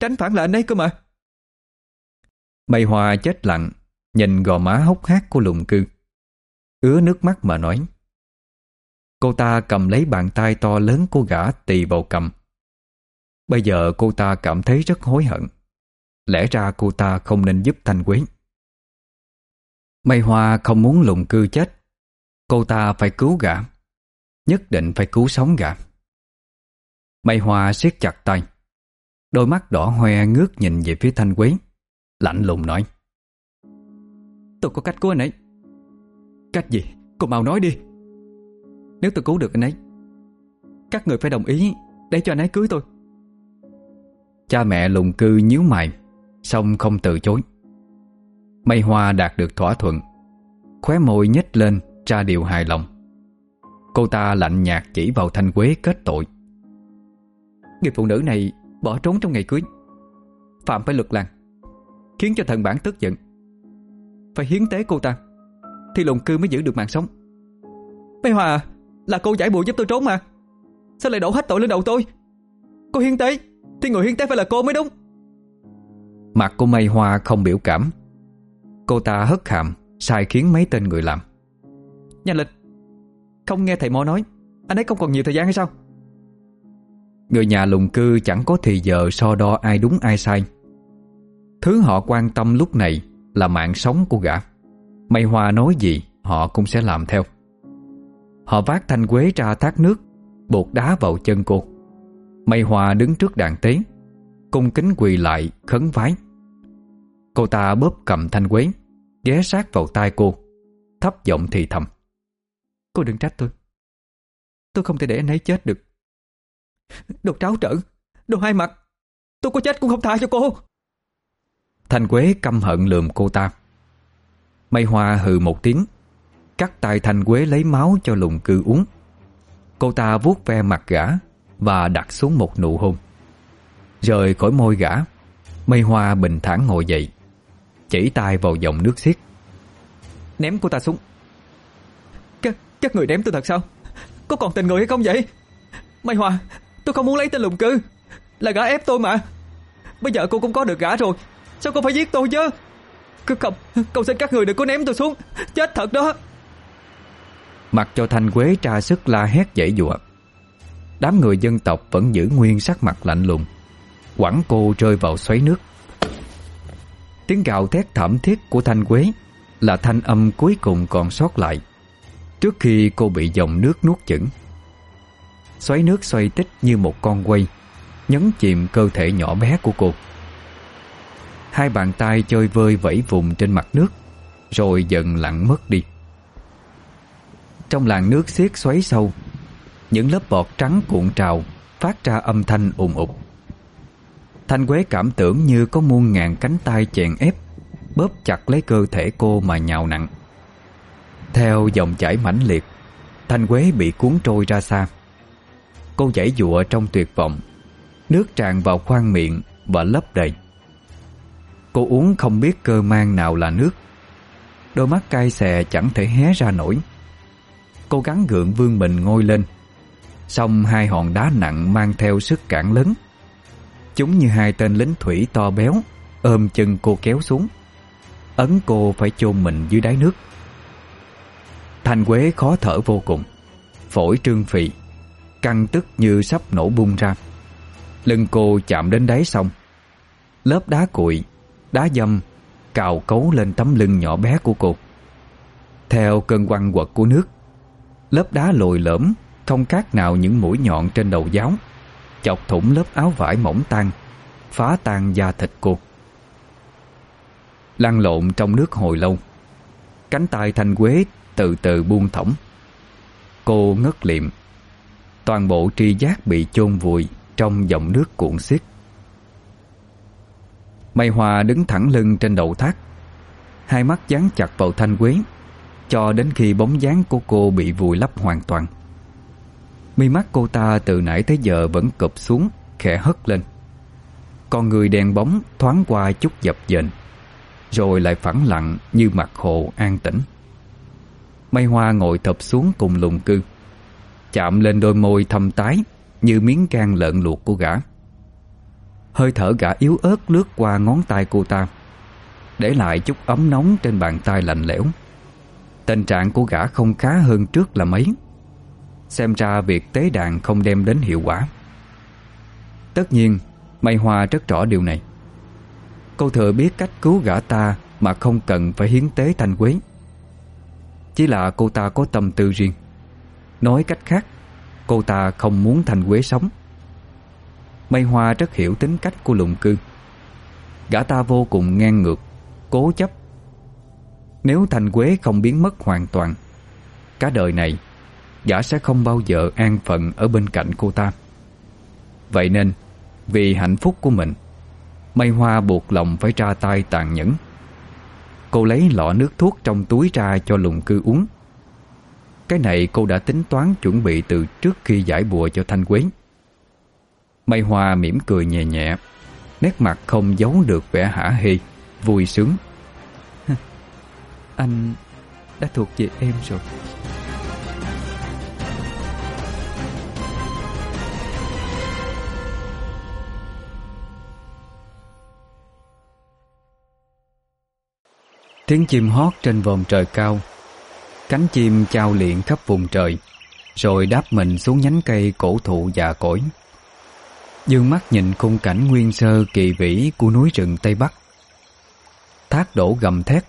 Tránh phản là anh ấy cơ mà. Mây Hoa chết lặng, Nhìn gò má hốc hác của lùng cư. Ứa nước mắt mà nói. Cô ta cầm lấy bàn tay to lớn của gã tì vào cầm. Bây giờ cô ta cảm thấy rất hối hận. Lẽ ra cô ta không nên giúp Thanh Quý Mây Hoa không muốn lùng cư chết. Cô ta phải cứu gã. Nhất định phải cứu sống gã. Mây Hoa siết chặt tay. Đôi mắt đỏ hoe ngước nhìn về phía Thanh Quý Lạnh lùng nói. Tôi có cách cứu anh ấy. Cách gì? Cô mau nói đi. Nếu tôi cứu được anh ấy, Các người phải đồng ý Để cho anh ấy cưới tôi. Cha mẹ lùng cư nhíu mày, Xong không từ chối. Mây Hoa đạt được thỏa thuận. Khóe môi nhếch lên Tra điều hài lòng. Cô ta lạnh nhạt chỉ vào thanh quế kết tội. Người phụ nữ này bỏ trốn trong ngày cưới. Phạm phải luật làng, Khiến cho thần bản tức giận. Phải hiến tế cô ta, Thì lùng cư mới giữ được mạng sống. Mây Hòa Là cô giải bùa giúp tôi trốn mà. Sao lại đổ hết tội lên đầu tôi? Cô hiến tế, Thì người hiến tế phải là cô mới đúng. Mặt của Mây Hoa không biểu cảm. Cô ta hất hàm, Sai khiến mấy tên người làm. Nhanh lên. Không nghe thầy mò nói. Anh ấy không còn nhiều thời gian hay sao? Người nhà lùng cư chẳng có thì giờ so đo ai đúng ai sai. Thứ họ quan tâm lúc này Là mạng sống của gã. Mây Hoa nói gì, Họ cũng sẽ làm theo. Họ vác thanh quế ra thác nước, Buộc đá vào chân cô. Mây Hoa đứng trước đàn tế, Cung kính quỳ lại, khấn vái. Cô ta bóp cầm thanh quế Ghé sát vào tai cô. Thấp giọng thì thầm. Cô đừng trách tôi. Tôi không thể để anh ấy chết được. Đồ tráo trở Đồ hai mặt. Tôi có chết cũng không tha cho cô. Thanh Quế căm hận lườm cô ta. Mây Hoa hừ một tiếng Cắt tay Thanh Quế lấy máu cho lùng cư uống. Cô ta vuốt ve mặt gã Và đặt xuống một nụ hôn. Rời khỏi môi gã Mây Hoa bình thản ngồi dậy Chỉ tay vào dòng nước xiết. Ném cô ta xuống. Các, các người ném tôi thật sao? Có còn tình người hay không vậy? Mây Hoa Tôi không muốn lấy tên lùng cư. Là gã ép tôi mà. Bây giờ cô cũng có được gã rồi. Sao cô phải giết tôi chứ? Không, cầu xin các người đừng có ném tôi xuống. Chết thật đó. Mặc cho Thanh Quế tra sức la hét dãy dụa. Đám người dân tộc vẫn giữ nguyên sắc mặt lạnh lùng. Quẳng cô rơi vào xoáy nước Tiếng gào thét thảm thiết của Thanh Quế Là thanh âm cuối cùng còn sót lại. Trước khi cô bị dòng nước nuốt chửng, Xoáy nước xoay tích như một con quay, Nhấn chìm cơ thể nhỏ bé của cô. Hai bàn tay chơi vơi vẫy vùng trên mặt nước, Rồi dần lặng mất đi. Trong làn nước xiết xoáy sâu, Những lớp bọt trắng cuộn trào Phát ra âm thanh ùn ụt Thanh Quế cảm tưởng như có muôn ngàn cánh tay chèn ép, Bóp chặt lấy cơ thể cô mà nhào nặng. Theo dòng chảy mãnh liệt, Thanh Quế bị cuốn trôi ra xa. Cô giãy dụa trong tuyệt vọng, Nước tràn vào khoang miệng và lấp đầy. Cô uống không biết cơ mang nào là nước. Đôi mắt cay xè chẳng thể hé ra nổi. Cô gắng gượng vương mình ngôi lên Xong hai hòn đá nặng mang theo sức cản lớn. Chúng như hai tên lính thủy to béo, Ôm chân cô kéo xuống. Ấn cô phải chôn mình dưới đáy nước. Thanh Quế khó thở vô cùng, Phổi trương phì, Căng tức như sắp nổ bung ra. Lưng cô chạm đến đáy sông. Lớp đá cuội Đá dâm Cào cấu lên tấm lưng nhỏ bé của cô. Theo cơn quăng quật của nước, Lớp đá lồi lõm, Không khác nào những mũi nhọn trên đầu giáo. Chọc thủng lớp áo vải mỏng tan Phá tan da thịt cô. Lăn lộn trong nước hồi lâu, Cánh tay thanh quế từ từ buông thõng. Cô ngất liệm, Toàn bộ tri giác bị chôn vùi Trong dòng nước cuộn xiết. Mây Hoa đứng thẳng lưng trên đầu thác, Hai mắt dán chặt vào thanh quế, Cho đến khi bóng dáng của cô bị vùi lấp hoàn toàn. Mi mắt cô ta từ nãy tới giờ vẫn cụp xuống, Khẽ hất lên. Con người đèn bóng thoáng qua chút dập dềnh, Rồi lại phẳng lặng như mặt hồ an tĩnh. Mây hoa ngồi thập xuống cùng lùng cư, Chạm lên đôi môi thâm tái Như miếng gan lợn luộc của gã. Hơi thở gã yếu ớt lướt qua ngón tay cô ta, Để lại chút ấm nóng trên bàn tay lạnh lẽo. Tình trạng của gã không khá hơn trước là mấy. Xem ra việc tế đàn không đem đến hiệu quả. Tất nhiên Mây Hoa rất rõ điều này. Cô thừa biết cách cứu gã ta Mà không cần phải hiến tế thanh quế. Chỉ là cô ta có tâm tư riêng. Nói cách khác, Cô ta không muốn thanh quế sống. Mây Hoa rất hiểu tính cách của lùng cư. Gã ta vô cùng ngang ngược, Cố chấp. Nếu thanh quế không biến mất hoàn toàn, Cả đời này Gã sẽ không bao giờ an phận Ở bên cạnh cô ta. Vậy nên, Vì hạnh phúc của mình Mây Hoa buộc lòng phải ra tay tàn nhẫn. Cô lấy lọ nước thuốc trong túi ra cho lùng cư uống. Cái này cô đã tính toán chuẩn bị từ trước khi giải bùa cho Thanh Quế. Mây Hoa mỉm cười nhẹ nhẹ, Nét mặt không giấu được vẻ hả hê, Vui sướng. Anh đã thuộc về em rồi. Tiếng chim hót trên vòm trời cao. Cánh chim trao liện khắp vùng trời, Rồi đáp mình xuống nhánh cây cổ thụ già cỗi. Dương mắt nhìn khung cảnh nguyên sơ kỳ vĩ của núi rừng Tây Bắc. Thác đổ gầm thét.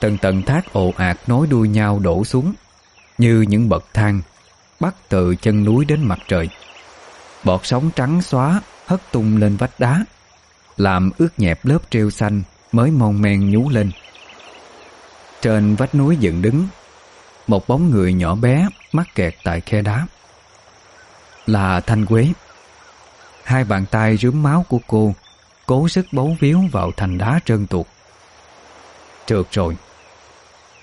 Tần tầng thác ồ ạt nối đuôi nhau đổ xuống, Như những bậc thang, Bắt từ chân núi đến mặt trời. Bọt sóng trắng xóa, hất tung lên vách đá, Làm ướt nhẹp lớp treo xanh mới mong men nhú lên trên vách núi dựng đứng, Một bóng người nhỏ bé mắc kẹt tại khe đá. Là Thanh Quế. Hai bàn tay rướm máu của cô Cố sức bấu víu vào thành đá trơn tuột. Trượt rồi.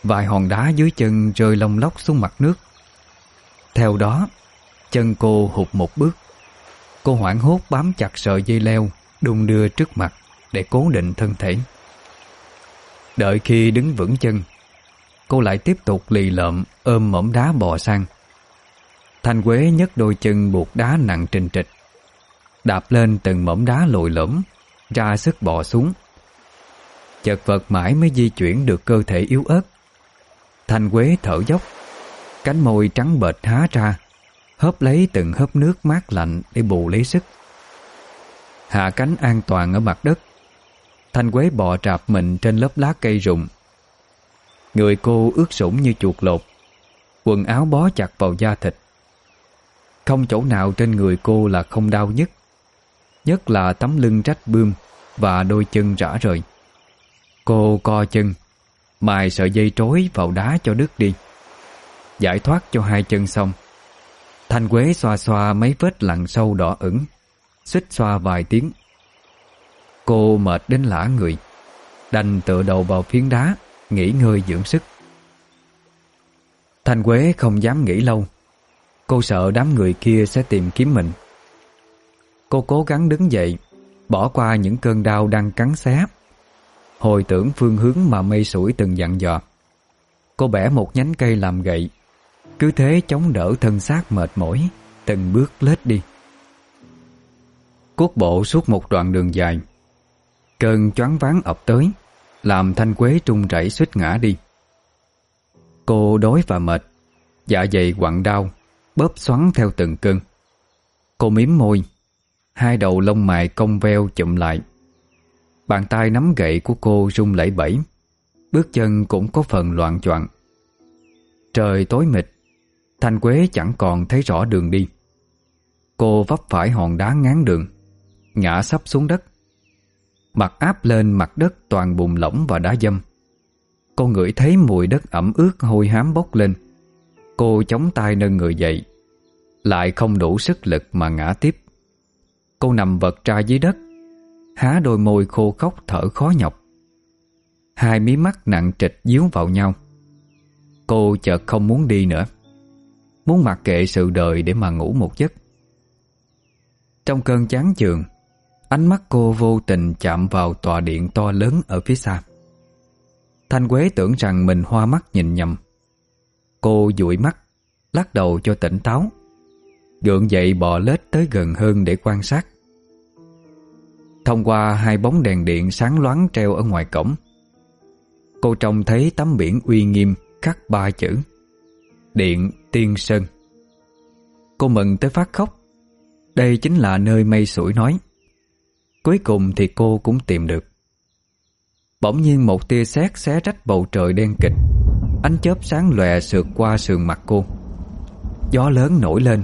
Vài hòn đá dưới chân rơi lông lóc xuống mặt nước. Theo đó, Chân cô hụt một bước. Cô hoảng hốt bám chặt sợi dây leo Đung đưa trước mặt Để cố định thân thể. Đợi khi đứng vững chân, Cô lại tiếp tục lì lợm Ôm mỏm đá bò sang. Thanh Quế nhấc đôi chân buộc đá nặng trình trịch, Đạp lên từng mỏm đá lồi lõm, Ra sức bò xuống. Chật vật mãi mới di chuyển được cơ thể yếu ớt. Thanh Quế thở dốc, Cánh môi trắng bệt há ra, Hớp lấy từng hớp nước mát lạnh Để bù lấy sức. Hạ cánh an toàn ở mặt đất Thanh Quế bò trạp mình trên lớp lá cây rụng. Người cô ướt sũng như chuột lột, Quần áo bó chặt vào da thịt. Không chỗ nào trên người cô là không đau nhất Nhất là tấm lưng rách bươm Và đôi chân rã rời. Cô co chân, Mài sợi dây trối vào đá cho đứt đi. Giải thoát cho hai chân xong, Thanh Quế xoa xoa mấy vết lặn sâu đỏ ửng, Xích xoa vài tiếng. Cô mệt đến lã người. Đành tựa đầu vào phiến đá, Nghỉ ngơi dưỡng sức. Thanh Quế không dám nghĩ lâu. Cô sợ đám người kia sẽ tìm kiếm mình. Cô cố gắng đứng dậy, Bỏ qua những cơn đau đang cắn xé. Hồi tưởng phương hướng mà mây sủi từng dặn dò. Cô bẻ một nhánh cây làm gậy. Cứ thế chống đỡ thân xác mệt mỏi, Từng bước lết đi. Cuốc bộ suốt một đoạn đường dài. Cơn choáng váng ập tới, Làm thanh quế trung rẩy suýt ngã đi. Cô đói và mệt Dạ dày quặn đau, Bóp xoắn theo từng cơn. Cô miếm môi, Hai đầu lông mày cong veo chụm lại. Bàn tay nắm gậy của cô rung lẩy bẩy, Bước chân cũng có phần loạn choạng. Trời tối mịt, Thanh Quế chẳng còn thấy rõ đường đi. Cô vấp phải hòn đá ngán đường, Ngã sắp xuống đất. Mặt áp lên mặt đất toàn bùn lỏng và đá dâm. Cô ngửi thấy mùi đất ẩm ướt hôi hám bốc lên. Cô chống tay nâng người dậy, Lại không đủ sức lực mà ngã tiếp. Cô nằm vật ra dưới đất, Há đôi môi khô khóc thở khó nhọc. Hai mí mắt nặng trịch díu vào nhau. Cô chợt không muốn đi nữa, Muốn mặc kệ sự đời để mà ngủ một giấc. Trong cơn chán chường Ánh mắt cô vô tình chạm vào tòa điện to lớn ở phía xa. Thanh Quế tưởng rằng mình hoa mắt nhìn nhầm. Cô dụi mắt, Lắc đầu cho tỉnh táo. Gượng dậy bò lết tới gần hơn để quan sát. Thông qua hai bóng đèn điện sáng loáng treo ở ngoài cổng, Cô trông thấy tấm biển uy nghiêm khắc ba chữ, Điện Tiên Sơn. Cô mừng tới phát khóc. Đây chính là nơi mây sủi nói. Cuối cùng thì cô cũng tìm được. Bỗng nhiên một tia sét xé rách bầu trời đen kịch. Ánh chớp sáng lòe sượt qua sườn mặt cô. Gió lớn nổi lên.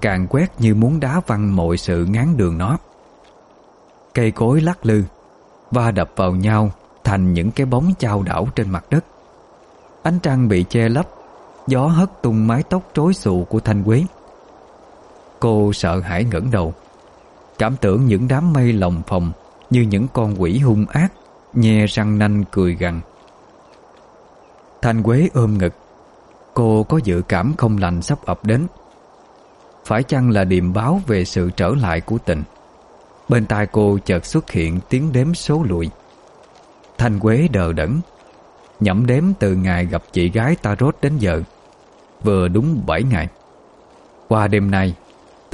Càng quét như muốn đá văng mọi sự ngán đường nó. Cây cối lắc lư, Va đập vào nhau Thành những cái bóng chao đảo trên mặt đất. Ánh trăng bị che lấp, Gió hất tung mái tóc rối xù của Thanh Quế. Cô sợ hãi ngẩng đầu. Cảm tưởng những đám mây lồng phòng Như những con quỷ hung ác Nhe răng nanh cười gằn. Thanh Quế ôm ngực. Cô có dự cảm không lành sắp ập đến. Phải chăng là điềm báo về sự trở lại của tình? Bên tai cô chợt xuất hiện tiếng đếm số lụi Thanh Quế đờ đẫn. Nhẩm đếm từ ngày gặp chị gái tarot đến giờ. Vừa đúng 7 ngày. Qua đêm nay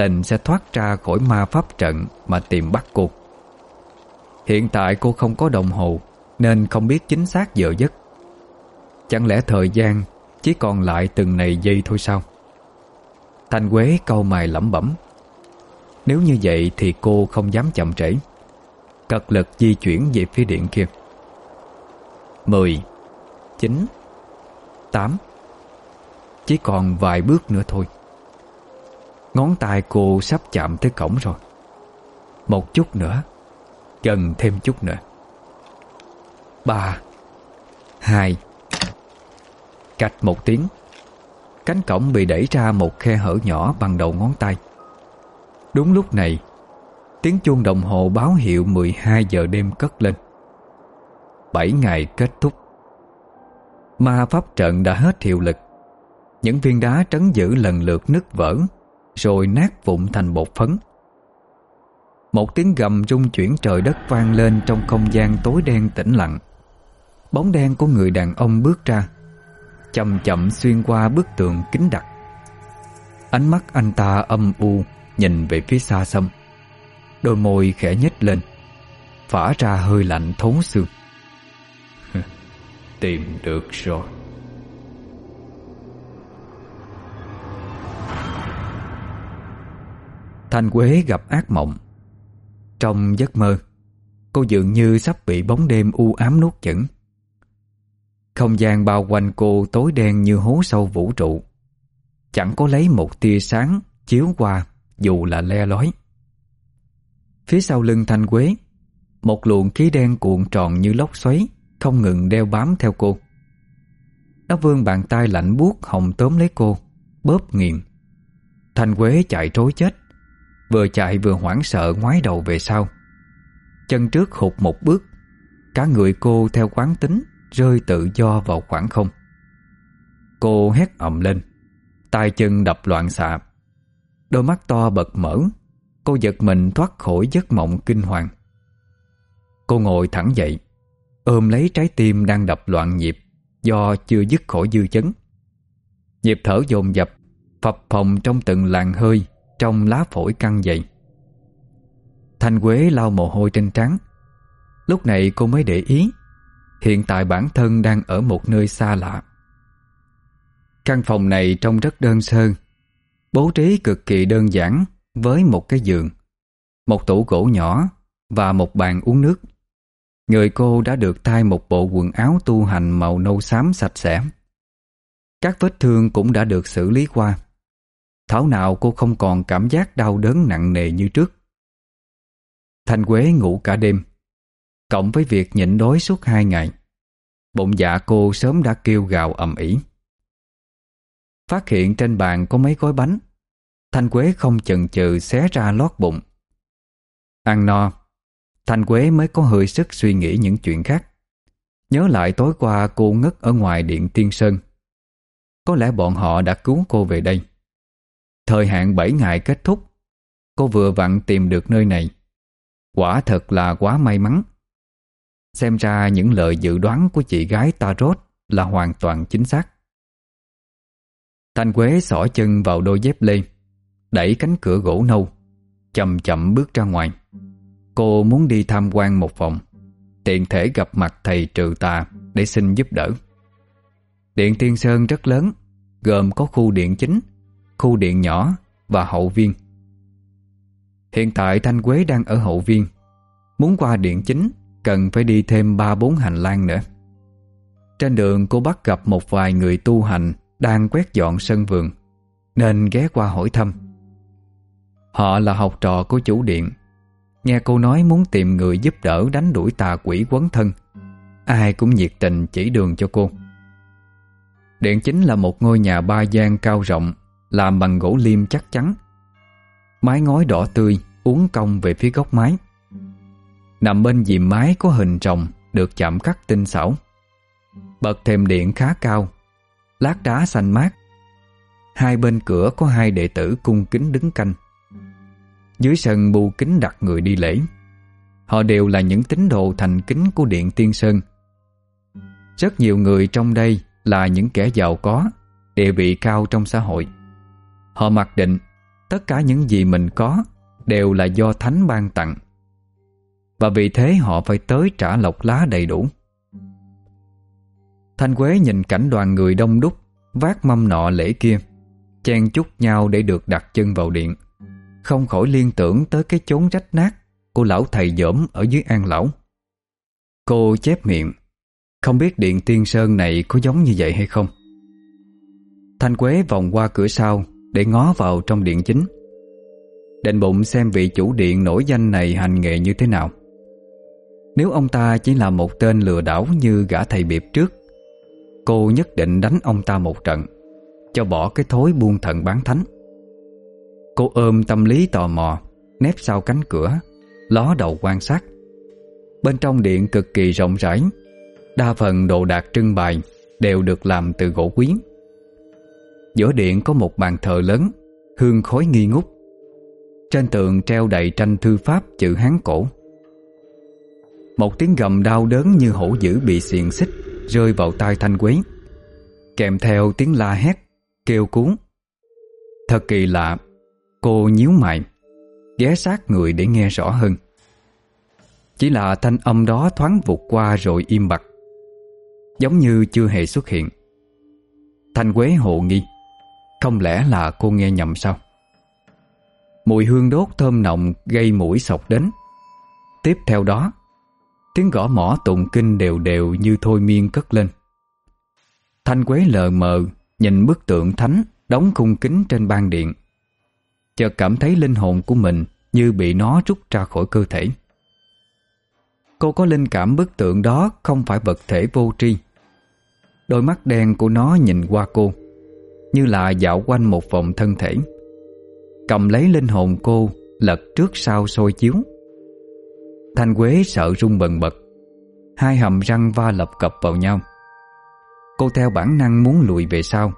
Tình sẽ thoát ra khỏi ma pháp trận Mà tìm bắt cô. Hiện tại cô không có đồng hồ, Nên không biết chính xác giờ giấc. Chẳng lẽ thời gian Chỉ còn lại từng này giây thôi sao? Thanh Quế câu mày lẩm bẩm. Nếu như vậy thì cô không dám chậm trễ. Cật lực di chuyển về phía điện kia. Mười, Chín, Tám. Chỉ còn vài bước nữa thôi. Ngón tay cô sắp chạm tới cổng rồi. Một chút nữa, Gần thêm chút nữa. Ba, Hai Cạch một tiếng. Cánh cổng bị đẩy ra một khe hở nhỏ bằng đầu ngón tay. Đúng lúc này, Tiếng chuông đồng hồ báo hiệu 12 giờ đêm cất lên. 7 ngày kết thúc. Ma pháp trận đã hết hiệu lực. Những viên đá trấn giữ lần lượt nứt vỡ. Rồi nát vụn thành bột phấn. Một tiếng gầm rung chuyển trời đất vang lên Trong không gian tối đen tĩnh lặng. Bóng đen của người đàn ông bước ra, Chậm chậm xuyên qua bức tường kính đặc. Ánh mắt anh ta âm u Nhìn về phía xa xăm. Đôi môi khẽ nhếch lên, Phả ra hơi lạnh thấu xương. Tìm được rồi. Thanh Quế gặp ác mộng. Trong giấc mơ, Cô dường như sắp bị bóng đêm u ám nuốt chửng. Không gian bao quanh cô tối đen như hố sâu vũ trụ. Chẳng có lấy một tia sáng chiếu qua dù là le lói. Phía sau lưng Thanh Quế, Một luồng khí đen cuộn tròn như lốc xoáy, Không ngừng đeo bám theo cô. Nó vươn bàn tay lạnh buốt hồng tóm lấy cô, Bóp nghiền. Thanh Quế chạy trối chết. Vừa chạy vừa hoảng sợ ngoái đầu về sau. Chân trước hụt một bước, Cả người cô theo quán tính Rơi tự do vào khoảng không. Cô hét ầm lên, tay chân đập loạn xạ, Đôi mắt to bật mở, Cô giật mình thoát khỏi giấc mộng kinh hoàng. Cô ngồi thẳng dậy, Ôm lấy trái tim đang đập loạn nhịp Do chưa dứt khỏi dư chấn. Nhịp thở dồn dập, Phập phồng trong từng làn hơi trong lá phổi căng dậy Thanh Quế lau mồ hôi trên trán. Lúc này cô mới để ý, Hiện tại bản thân đang ở một nơi xa lạ. Căn phòng này trông rất đơn sơ, Bố trí cực kỳ đơn giản Với một cái giường, Một tủ gỗ nhỏ Và một bàn uống nước. Người cô đã được thay một bộ quần áo tu hành màu nâu xám sạch sẽ. Các vết thương cũng đã được xử lý qua. Thảo nào cô không còn cảm giác đau đớn nặng nề như trước. Thanh Quế ngủ cả đêm, Cộng với việc nhịn đói suốt hai ngày, Bụng dạ cô sớm đã kêu gào ầm ĩ. Phát hiện trên bàn có mấy gói bánh, Thanh Quế không chần chừ xé ra lót bụng. Ăn no, Thanh Quế mới có hơi sức suy nghĩ những chuyện khác. Nhớ lại tối qua cô ngất ở ngoài điện Tiên Sơn. Có lẽ bọn họ đã cứu cô về đây. Thời hạn 7 ngày kết thúc Cô vừa vặn tìm được nơi này Quả thật là quá may mắn Xem ra những lời dự đoán của chị gái Tarot là hoàn toàn chính xác. Thanh Quế xỏ chân vào đôi dép lê, đẩy cánh cửa gỗ nâu, chậm chậm bước ra ngoài. Cô muốn đi tham quan một phòng, tiện thể gặp mặt thầy trừ tà để xin giúp đỡ. Điện Tiên Sơn rất lớn, gồm có khu điện chính, khu điện nhỏ và hậu viên. Hiện tại Thanh Quế đang ở hậu viên, muốn qua điện chính Cần phải đi thêm 3-4 hành lang nữa. Trên đường cô bắt gặp một vài người tu hành Đang quét dọn sân vườn Nên ghé qua hỏi thăm. Họ là học trò của chủ điện. Nghe cô nói muốn tìm người giúp đỡ đánh đuổi tà quỷ quấn thân Ai cũng nhiệt tình chỉ đường cho cô. Điện chính là một ngôi nhà ba gian cao rộng làm bằng gỗ liêm chắc chắn. Mái ngói đỏ tươi uốn cong về phía góc mái. Nằm bên dìm mái có hình rồng Được chạm khắc tinh xảo. Bật thềm điện khá cao, Lát đá xanh mát. Hai bên cửa có hai đệ tử cung kính đứng canh. Dưới sân bù kính đặt người đi lễ. Họ đều là những tín đồ thành kính của Điện Tiên Sơn. Rất nhiều người trong đây là những kẻ giàu có, Địa vị cao trong xã hội. Họ mặc định, Tất cả những gì mình có Đều là do Thánh ban tặng. Và vì thế họ phải tới trả lộc lá đầy đủ. Thanh Quế nhìn cảnh đoàn người đông đúc, Vác mâm nọ lễ kia, Chen chúc nhau để được đặt chân vào điện. Không khỏi liên tưởng tới cái chốn rách nát Của lão thầy dởm ở dưới an lão. Cô chép miệng, Không biết điện tiên sơn này có giống như vậy hay không? Thanh Quế vòng qua cửa sau để ngó vào trong điện chính. Định bụng xem vị chủ điện nổi danh này hành nghề như thế nào. Nếu ông ta chỉ là một tên lừa đảo như gã thầy biệp trước, Cô nhất định đánh ông ta một trận, Cho bỏ cái thối buông thận bán thánh. Cô ôm tâm lý tò mò, Nép sau cánh cửa, Ló đầu quan sát. Bên trong điện cực kỳ rộng rãi, Đa phần đồ đạc trưng bày Đều được làm từ gỗ quý. Giữa điện có một bàn thờ lớn, Hương khói nghi ngút. Trên tường treo đầy tranh thư pháp chữ Hán cổ. Một tiếng gầm đau đớn như hổ dữ bị xiềng xích, Rơi vào tai Thanh Quế. Kèm theo tiếng la hét, Kêu cuốn Thật kỳ lạ, Cô nhíu mày, Ghé sát người để nghe rõ hơn. Chỉ là thanh âm đó thoáng vụt qua rồi im bặt, Giống như chưa hề xuất hiện. Thanh Quế hộ nghi. Không lẽ là cô nghe nhầm sao? Mùi hương đốt thơm nồng gây mũi sọc đến. Tiếp theo đó, Tiếng gõ mỏ tụng kinh đều đều như thôi miên cất lên. Thanh quế lờ mờ Nhìn bức tượng thánh Đóng khung kính trên ban điện, Chợt cảm thấy linh hồn của mình Như bị nó rút ra khỏi cơ thể. Cô có linh cảm bức tượng đó Không phải vật thể vô tri. Đôi mắt đen của nó nhìn qua cô như là dạo quanh một vòng thân thể. Cầm lấy linh hồn cô, Lật trước sau soi chiếu. Thanh Quế sợ rung bần bật, Hai hầm răng va lập cập vào nhau. Cô theo bản năng muốn lùi về sau,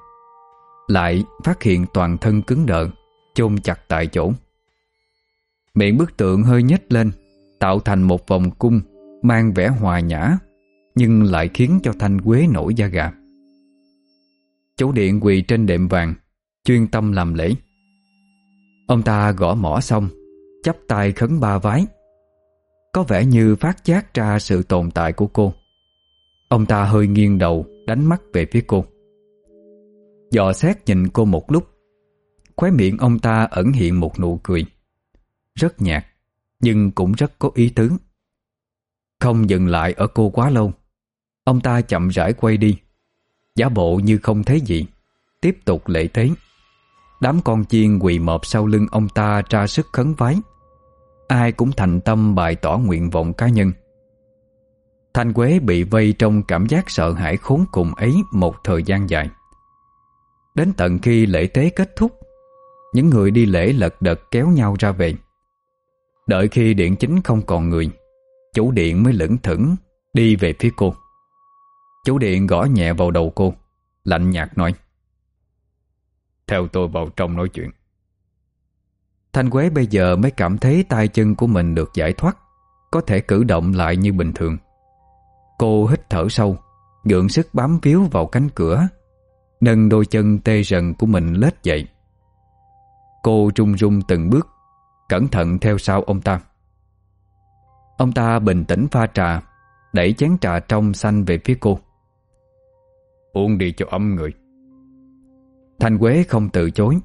Lại phát hiện toàn thân cứng đờ, Chôn chặt tại chỗ. Miệng bức tượng hơi nhếch lên, Tạo thành một vòng cung, Mang vẻ hòa nhã, Nhưng lại khiến cho Thanh Quế nổi da gà. Chủ điện quỳ trên đệm vàng, Chuyên tâm làm lễ. Ông ta gõ mỏ xong, chắp tay khấn ba vái. Có vẻ như phát giác ra sự tồn tại của cô. Ông ta hơi nghiêng đầu, Đánh mắt về phía cô. Dò xét nhìn cô một lúc, Khóe miệng ông ta ẩn hiện một nụ cười. Rất nhạt, Nhưng cũng rất có ý tứ. Không dừng lại ở cô quá lâu, Ông ta chậm rãi quay đi. Giả bộ như không thấy gì. Tiếp tục lễ tế. Đám con chiên quỳ mọp sau lưng ông ta ra sức khấn vái. Ai cũng thành tâm bày tỏ nguyện vọng cá nhân. Thanh Quế bị vây trong cảm giác sợ hãi khốn cùng ấy một thời gian dài. Đến tận khi lễ tế kết thúc, Những người đi lễ lật đật kéo nhau ra về. Đợi khi điện chính không còn người, Chủ điện mới lững thững Đi về phía cô chú điện gõ nhẹ vào đầu cô, Lạnh nhạt nói. Theo tôi vào trong nói chuyện. Thanh Quế bây giờ mới cảm thấy tay chân của mình được giải thoát, Có thể cử động lại như bình thường. Cô hít thở sâu, Gượng sức bám víu vào cánh cửa, Nâng đôi chân tê rần của mình lết dậy. Cô rung rung từng bước, Cẩn thận theo sau ông ta. Ông ta bình tĩnh pha trà, Đẩy chén trà trong xanh về phía cô. Uống đi cho ấm người. Thanh Quế không từ chối.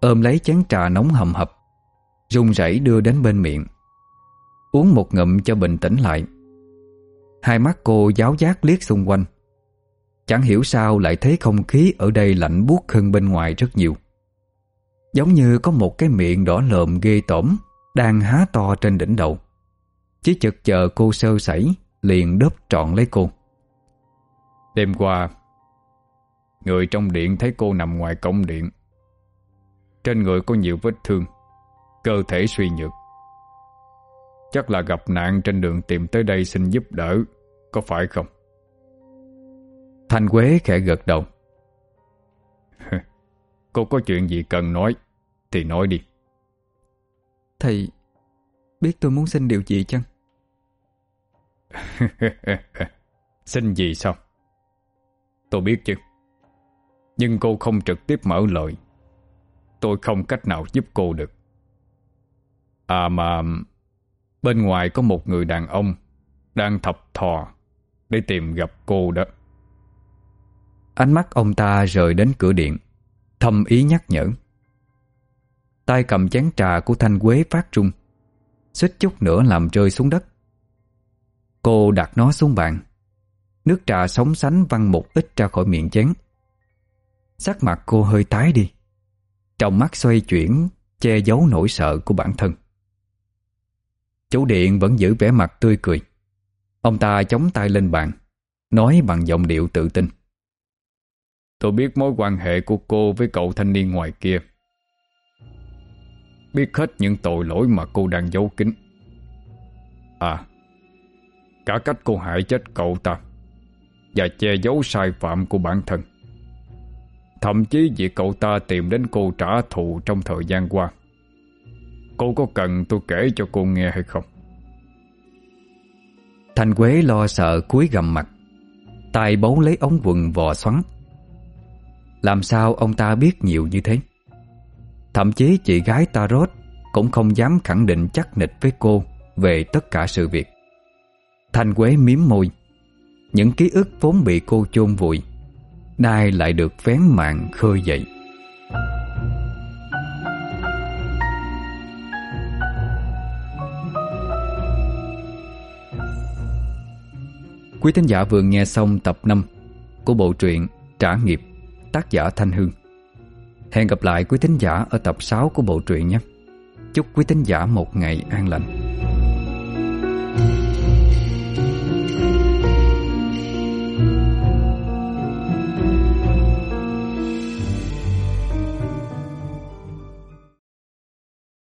Ôm lấy chén trà nóng hầm hập, run rẩy đưa đến bên miệng. Uống một ngụm cho bình tĩnh lại. Hai mắt cô giáo giác liếc xung quanh. Chẳng hiểu sao lại thấy không khí ở đây lạnh buốt hơn bên ngoài rất nhiều. Giống như có một cái miệng đỏ lợm ghê tởm Đang há to trên đỉnh đầu. Chỉ chực chờ cô sơ sẩy, Liền đớp trọn lấy cô. Đêm qua Người trong điện thấy cô nằm ngoài cổng điện Trên người có nhiều vết thương Cơ thể suy nhược Chắc là gặp nạn trên đường tìm tới đây xin giúp đỡ Có phải không? Thanh Quế khẽ gật đầu Cô có chuyện gì cần nói Thì nói đi Thầy Biết tôi muốn xin điều gì chăng? xin gì sao? Tôi biết chứ nhưng cô không trực tiếp mở lời. Tôi không cách nào giúp cô được. À mà, Bên ngoài có một người đàn ông Đang thập thò Để tìm gặp cô đó. Ánh mắt ông ta rời đến cửa điện, thầm ý nhắc nhở. Tay cầm chén trà của Thanh Quế phát trung Xích chút nữa làm rơi xuống đất. Cô đặt nó xuống bàn. Nước trà sóng sánh văng một ít ra khỏi miệng chén. Sắc mặt cô hơi tái đi. Trong mắt xoay chuyển, Che giấu nỗi sợ của bản thân. Chủ điện vẫn giữ vẻ mặt tươi cười. Ông ta chống tay lên bàn, Nói bằng giọng điệu tự tin. Tôi biết mối quan hệ của cô với cậu thanh niên ngoài kia. Biết hết những tội lỗi mà cô đang giấu kín. À Cả cách cô hại chết cậu ta Và che giấu sai phạm của bản thân. Thậm chí việc cậu ta tìm đến cô trả thù trong thời gian qua. Cô có cần tôi kể cho cô nghe hay không? Thanh Quế lo sợ cúi gầm mặt. Tay bấu lấy ống quần vò xoắn. Làm sao ông ta biết nhiều như thế? Thậm chí chị gái Tarot Cũng không dám khẳng định chắc nịch với cô Về tất cả sự việc. Thanh Quế miếm môi. Những ký ức vốn bị cô chôn vùi Nay lại được vén mạng khơi dậy Quý thính giả vừa nghe xong tập 5 của bộ truyện Trả nghiệp, tác giả Thanh Hương. Hẹn gặp lại quý thính giả ở tập 6 của bộ truyện nhé. Chúc quý thính giả một ngày an lành.